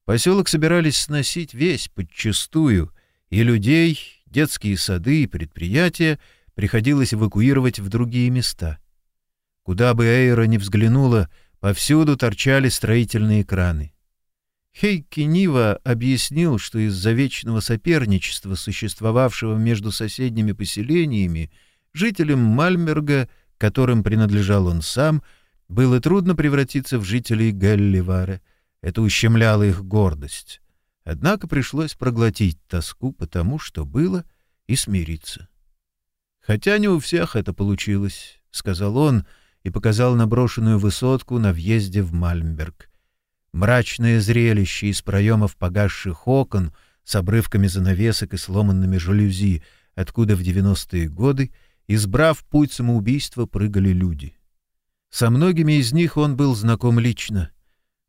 Speaker 2: Поселок собирались сносить весь подчистую, и людей, детские сады и предприятия приходилось эвакуировать в другие места. Куда бы Эйра ни взглянула, повсюду торчали строительные краны. Хейки Нива объяснил, что из-за вечного соперничества, существовавшего между соседними поселениями, жителям Мальмерга, которым принадлежал он сам, было трудно превратиться в жителей Галливара. Это ущемляло их гордость. Однако пришлось проглотить тоску потому, что было, и смириться. «Хотя не у всех это получилось», — сказал он, — и показал на брошенную высотку на въезде в Мальмберг. Мрачное зрелище из проемов погасших окон с обрывками занавесок и сломанными жалюзи, откуда в девяностые годы, избрав путь самоубийства, прыгали люди. Со многими из них он был знаком лично.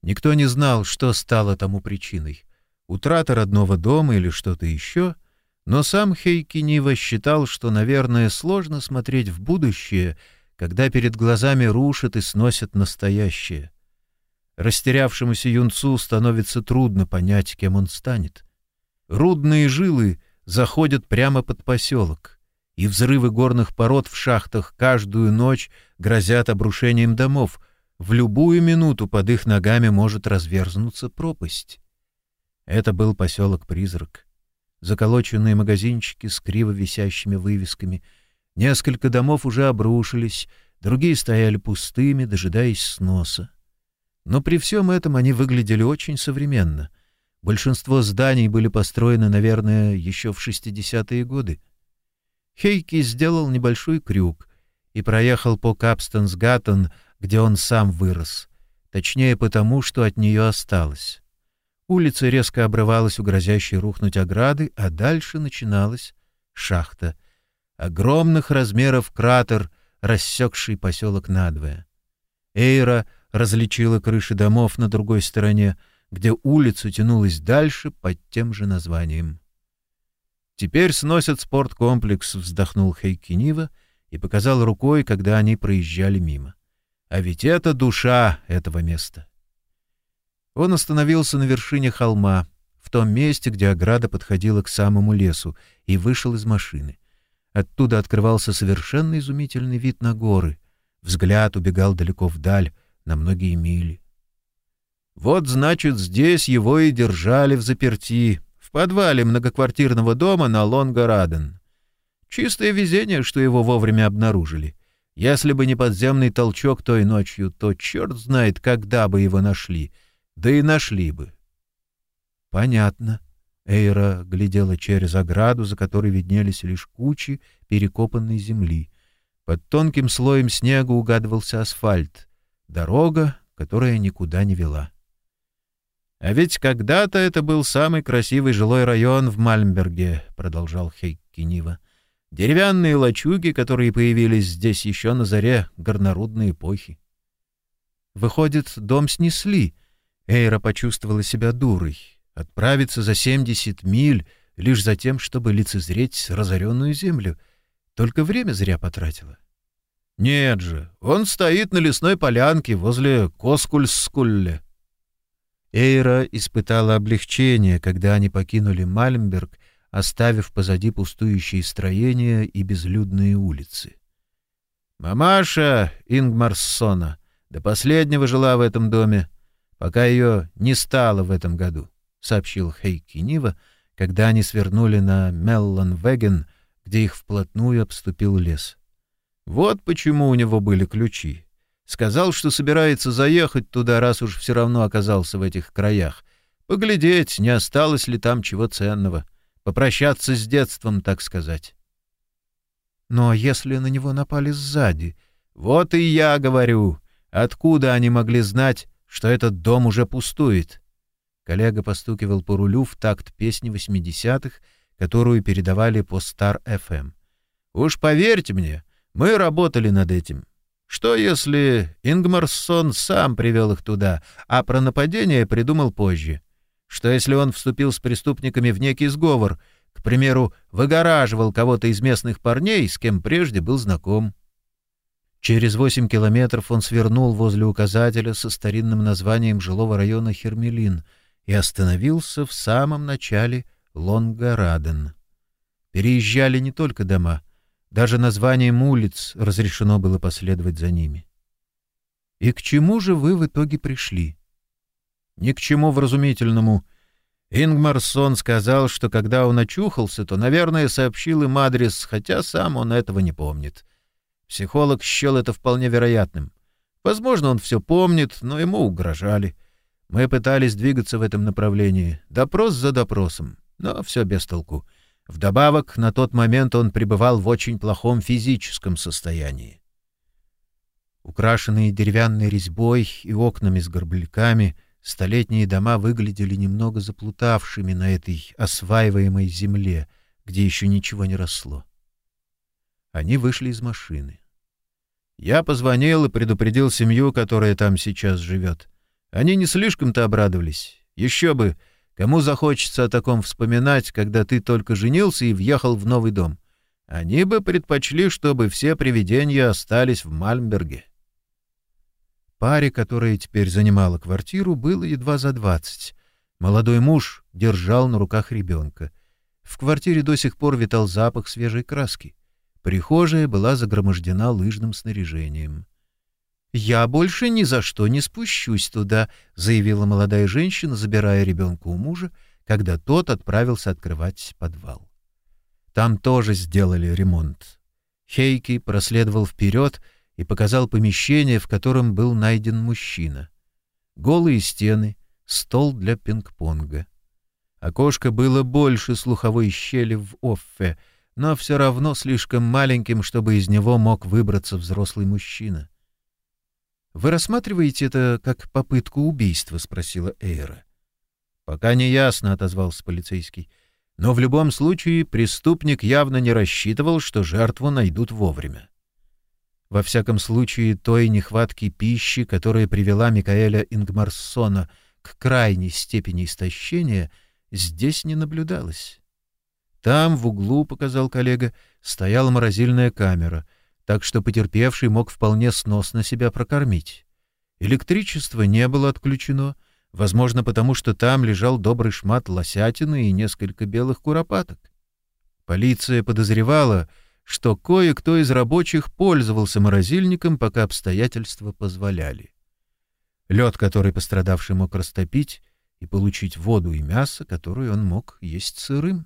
Speaker 2: Никто не знал, что стало тому причиной. Утрата родного дома или что-то еще — но сам Хейки Нива считал, что, наверное, сложно смотреть в будущее — когда перед глазами рушат и сносят настоящее. Растерявшемуся юнцу становится трудно понять, кем он станет. Рудные жилы заходят прямо под поселок, и взрывы горных пород в шахтах каждую ночь грозят обрушением домов. В любую минуту под их ногами может разверзнуться пропасть. Это был поселок-призрак. Заколоченные магазинчики с криво висящими вывесками — Несколько домов уже обрушились, другие стояли пустыми, дожидаясь сноса. Но при всем этом они выглядели очень современно. Большинство зданий были построены, наверное, еще в 60-е годы. Хейки сделал небольшой крюк и проехал по Капстенсгаттен, где он сам вырос, точнее потому, что от нее осталось. Улица резко обрывалась у грозящей рухнуть ограды, а дальше начиналась шахта — огромных размеров кратер, рассекший поселок надвое. Эйра различила крыши домов на другой стороне, где улица тянулась дальше под тем же названием. «Теперь сносят спорткомплекс», — вздохнул Хейкинива и показал рукой, когда они проезжали мимо. «А ведь это душа этого места». Он остановился на вершине холма, в том месте, где ограда подходила к самому лесу, и вышел из машины. Оттуда открывался совершенно изумительный вид на горы. Взгляд убегал далеко вдаль, на многие мили. Вот, значит, здесь его и держали в заперти, подвале многоквартирного дома на Лонго-Раден. Чистое везение, что его вовремя обнаружили. Если бы не подземный толчок той ночью, то черт знает, когда бы его нашли. Да и нашли бы. — Понятно, Эйра глядела через ограду, за которой виднелись лишь кучи перекопанной земли. Под тонким слоем снега угадывался асфальт. Дорога, которая никуда не вела. «А ведь когда-то это был самый красивый жилой район в Мальмберге», — продолжал Хейки Нива. «Деревянные лачуги, которые появились здесь еще на заре горнорудной эпохи». «Выходит, дом снесли», — Эйра почувствовала себя дурой. Отправиться за 70 миль лишь за тем, чтобы лицезреть разоренную землю. Только время зря потратила.
Speaker 1: Нет же, он стоит на лесной полянке возле Коскульскулле.
Speaker 2: Эйра испытала облегчение, когда они покинули Мальмберг, оставив позади пустующие строения и безлюдные улицы.
Speaker 1: Мамаша Ингмарссона до последнего жила в этом доме, пока ее не стало в этом году, — сообщил Хейки Нива, когда они свернули на Мелланвеген, где их вплотную обступил лес. Вот почему у него были ключи. Сказал, что собирается заехать туда, раз уж все равно оказался в этих краях. Поглядеть, не осталось ли там чего ценного. Попрощаться с детством, так сказать.
Speaker 2: Но если на него напали сзади...
Speaker 1: Вот и я говорю. Откуда они могли знать, что этот дом уже пустует?
Speaker 2: Коллега постукивал по рулю в такт песни восьмидесятых, которую передавали по Стар-ФМ.
Speaker 1: «Уж поверьте мне, мы работали над этим. Что если Ингмарсон сам привел их туда, а про нападение придумал позже? Что если он вступил с преступниками в некий сговор, к примеру, выгораживал кого-то из местных парней, с кем прежде был знаком?»
Speaker 2: Через восемь километров он свернул возле указателя со старинным названием жилого района Хермелин и остановился в самом начале Лонгараден. Переезжали не только дома — даже названием улиц разрешено было последовать за ними. И к чему же вы в итоге пришли?
Speaker 1: Ни к чему вразумительному. Ингмарсон сказал, что когда он очухался, то, наверное, сообщил им адрес, хотя сам он этого не помнит. Психолог счел это вполне вероятным. Возможно, он все помнит, но ему угрожали. Мы пытались двигаться в этом направлении, допрос за допросом, но все без толку. Вдобавок, на тот момент он пребывал в очень плохом физическом состоянии.
Speaker 2: Украшенные деревянной резьбой и окнами с горбляками, столетние дома выглядели немного заплутавшими на этой осваиваемой земле, где еще ничего не росло. Они вышли из машины.
Speaker 1: Я позвонил и предупредил семью, которая там сейчас живет. Они не слишком-то обрадовались. Еще бы, Кому захочется о таком вспоминать, когда ты только женился и въехал в новый дом? Они бы предпочли, чтобы все привидения остались в Мальмберге.
Speaker 2: Паре, которая теперь занимала квартиру, было едва за двадцать. Молодой муж держал на руках ребенка. В квартире до сих пор витал запах свежей краски. Прихожая была загромождена лыжным снаряжением. «Я больше ни за что не спущусь туда», — заявила молодая женщина, забирая ребенка у мужа, когда тот отправился открывать подвал. Там тоже сделали ремонт. Хейки проследовал вперед и показал помещение, в котором был найден мужчина. Голые стены, стол для пинг-понга. Окошко было больше слуховой щели в оффе, но все равно слишком маленьким, чтобы из него мог выбраться взрослый мужчина. «Вы рассматриваете это как попытку убийства?» — спросила Эйра.
Speaker 1: «Пока не ясно», — отозвался полицейский. «Но в любом случае преступник явно не рассчитывал, что жертву найдут вовремя».
Speaker 2: Во всяком случае, той нехватки пищи, которая привела Микаэля Ингмарсона к крайней степени истощения, здесь не наблюдалось. Там, в углу, — показал коллега, — стояла морозильная камера — так что потерпевший мог вполне сносно себя прокормить. Электричество не было отключено, возможно, потому что там лежал добрый шмат лосятины и несколько белых куропаток. Полиция подозревала, что кое-кто из рабочих пользовался морозильником, пока обстоятельства позволяли. Лед, который пострадавший мог растопить, и получить воду и мясо, которое он мог есть сырым.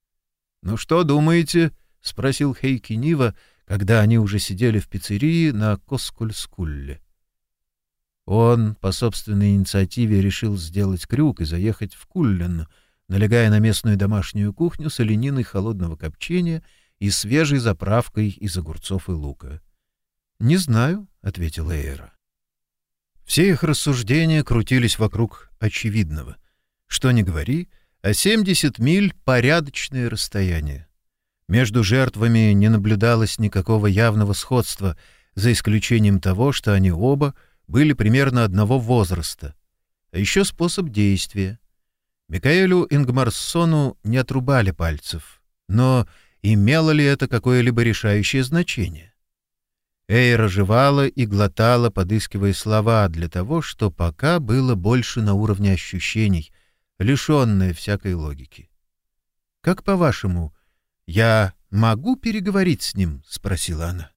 Speaker 1: — Ну что думаете? — спросил Хейки Нива, когда они уже сидели в пиццерии на Коскульскулле. Он по собственной инициативе решил сделать крюк и заехать в Куллен, налегая на местную домашнюю кухню с олениной холодного копчения и свежей заправкой из огурцов и лука.
Speaker 2: «Не знаю», — ответила Эйра. Все их рассуждения крутились вокруг очевидного. Что ни говори, а 70 миль — порядочное расстояние. Между жертвами не наблюдалось никакого явного сходства, за исключением того, что они оба были примерно одного возраста. А еще способ действия. Микаэлю Ингмарсону не отрубали пальцев, но имело ли это какое-либо решающее значение. Эйра жевала и глотала, подыскивая слова для того, что пока было больше на уровне ощущений, лишенное всякой логики. «Как по-вашему, я могу переговорить с ним?» — спросила она.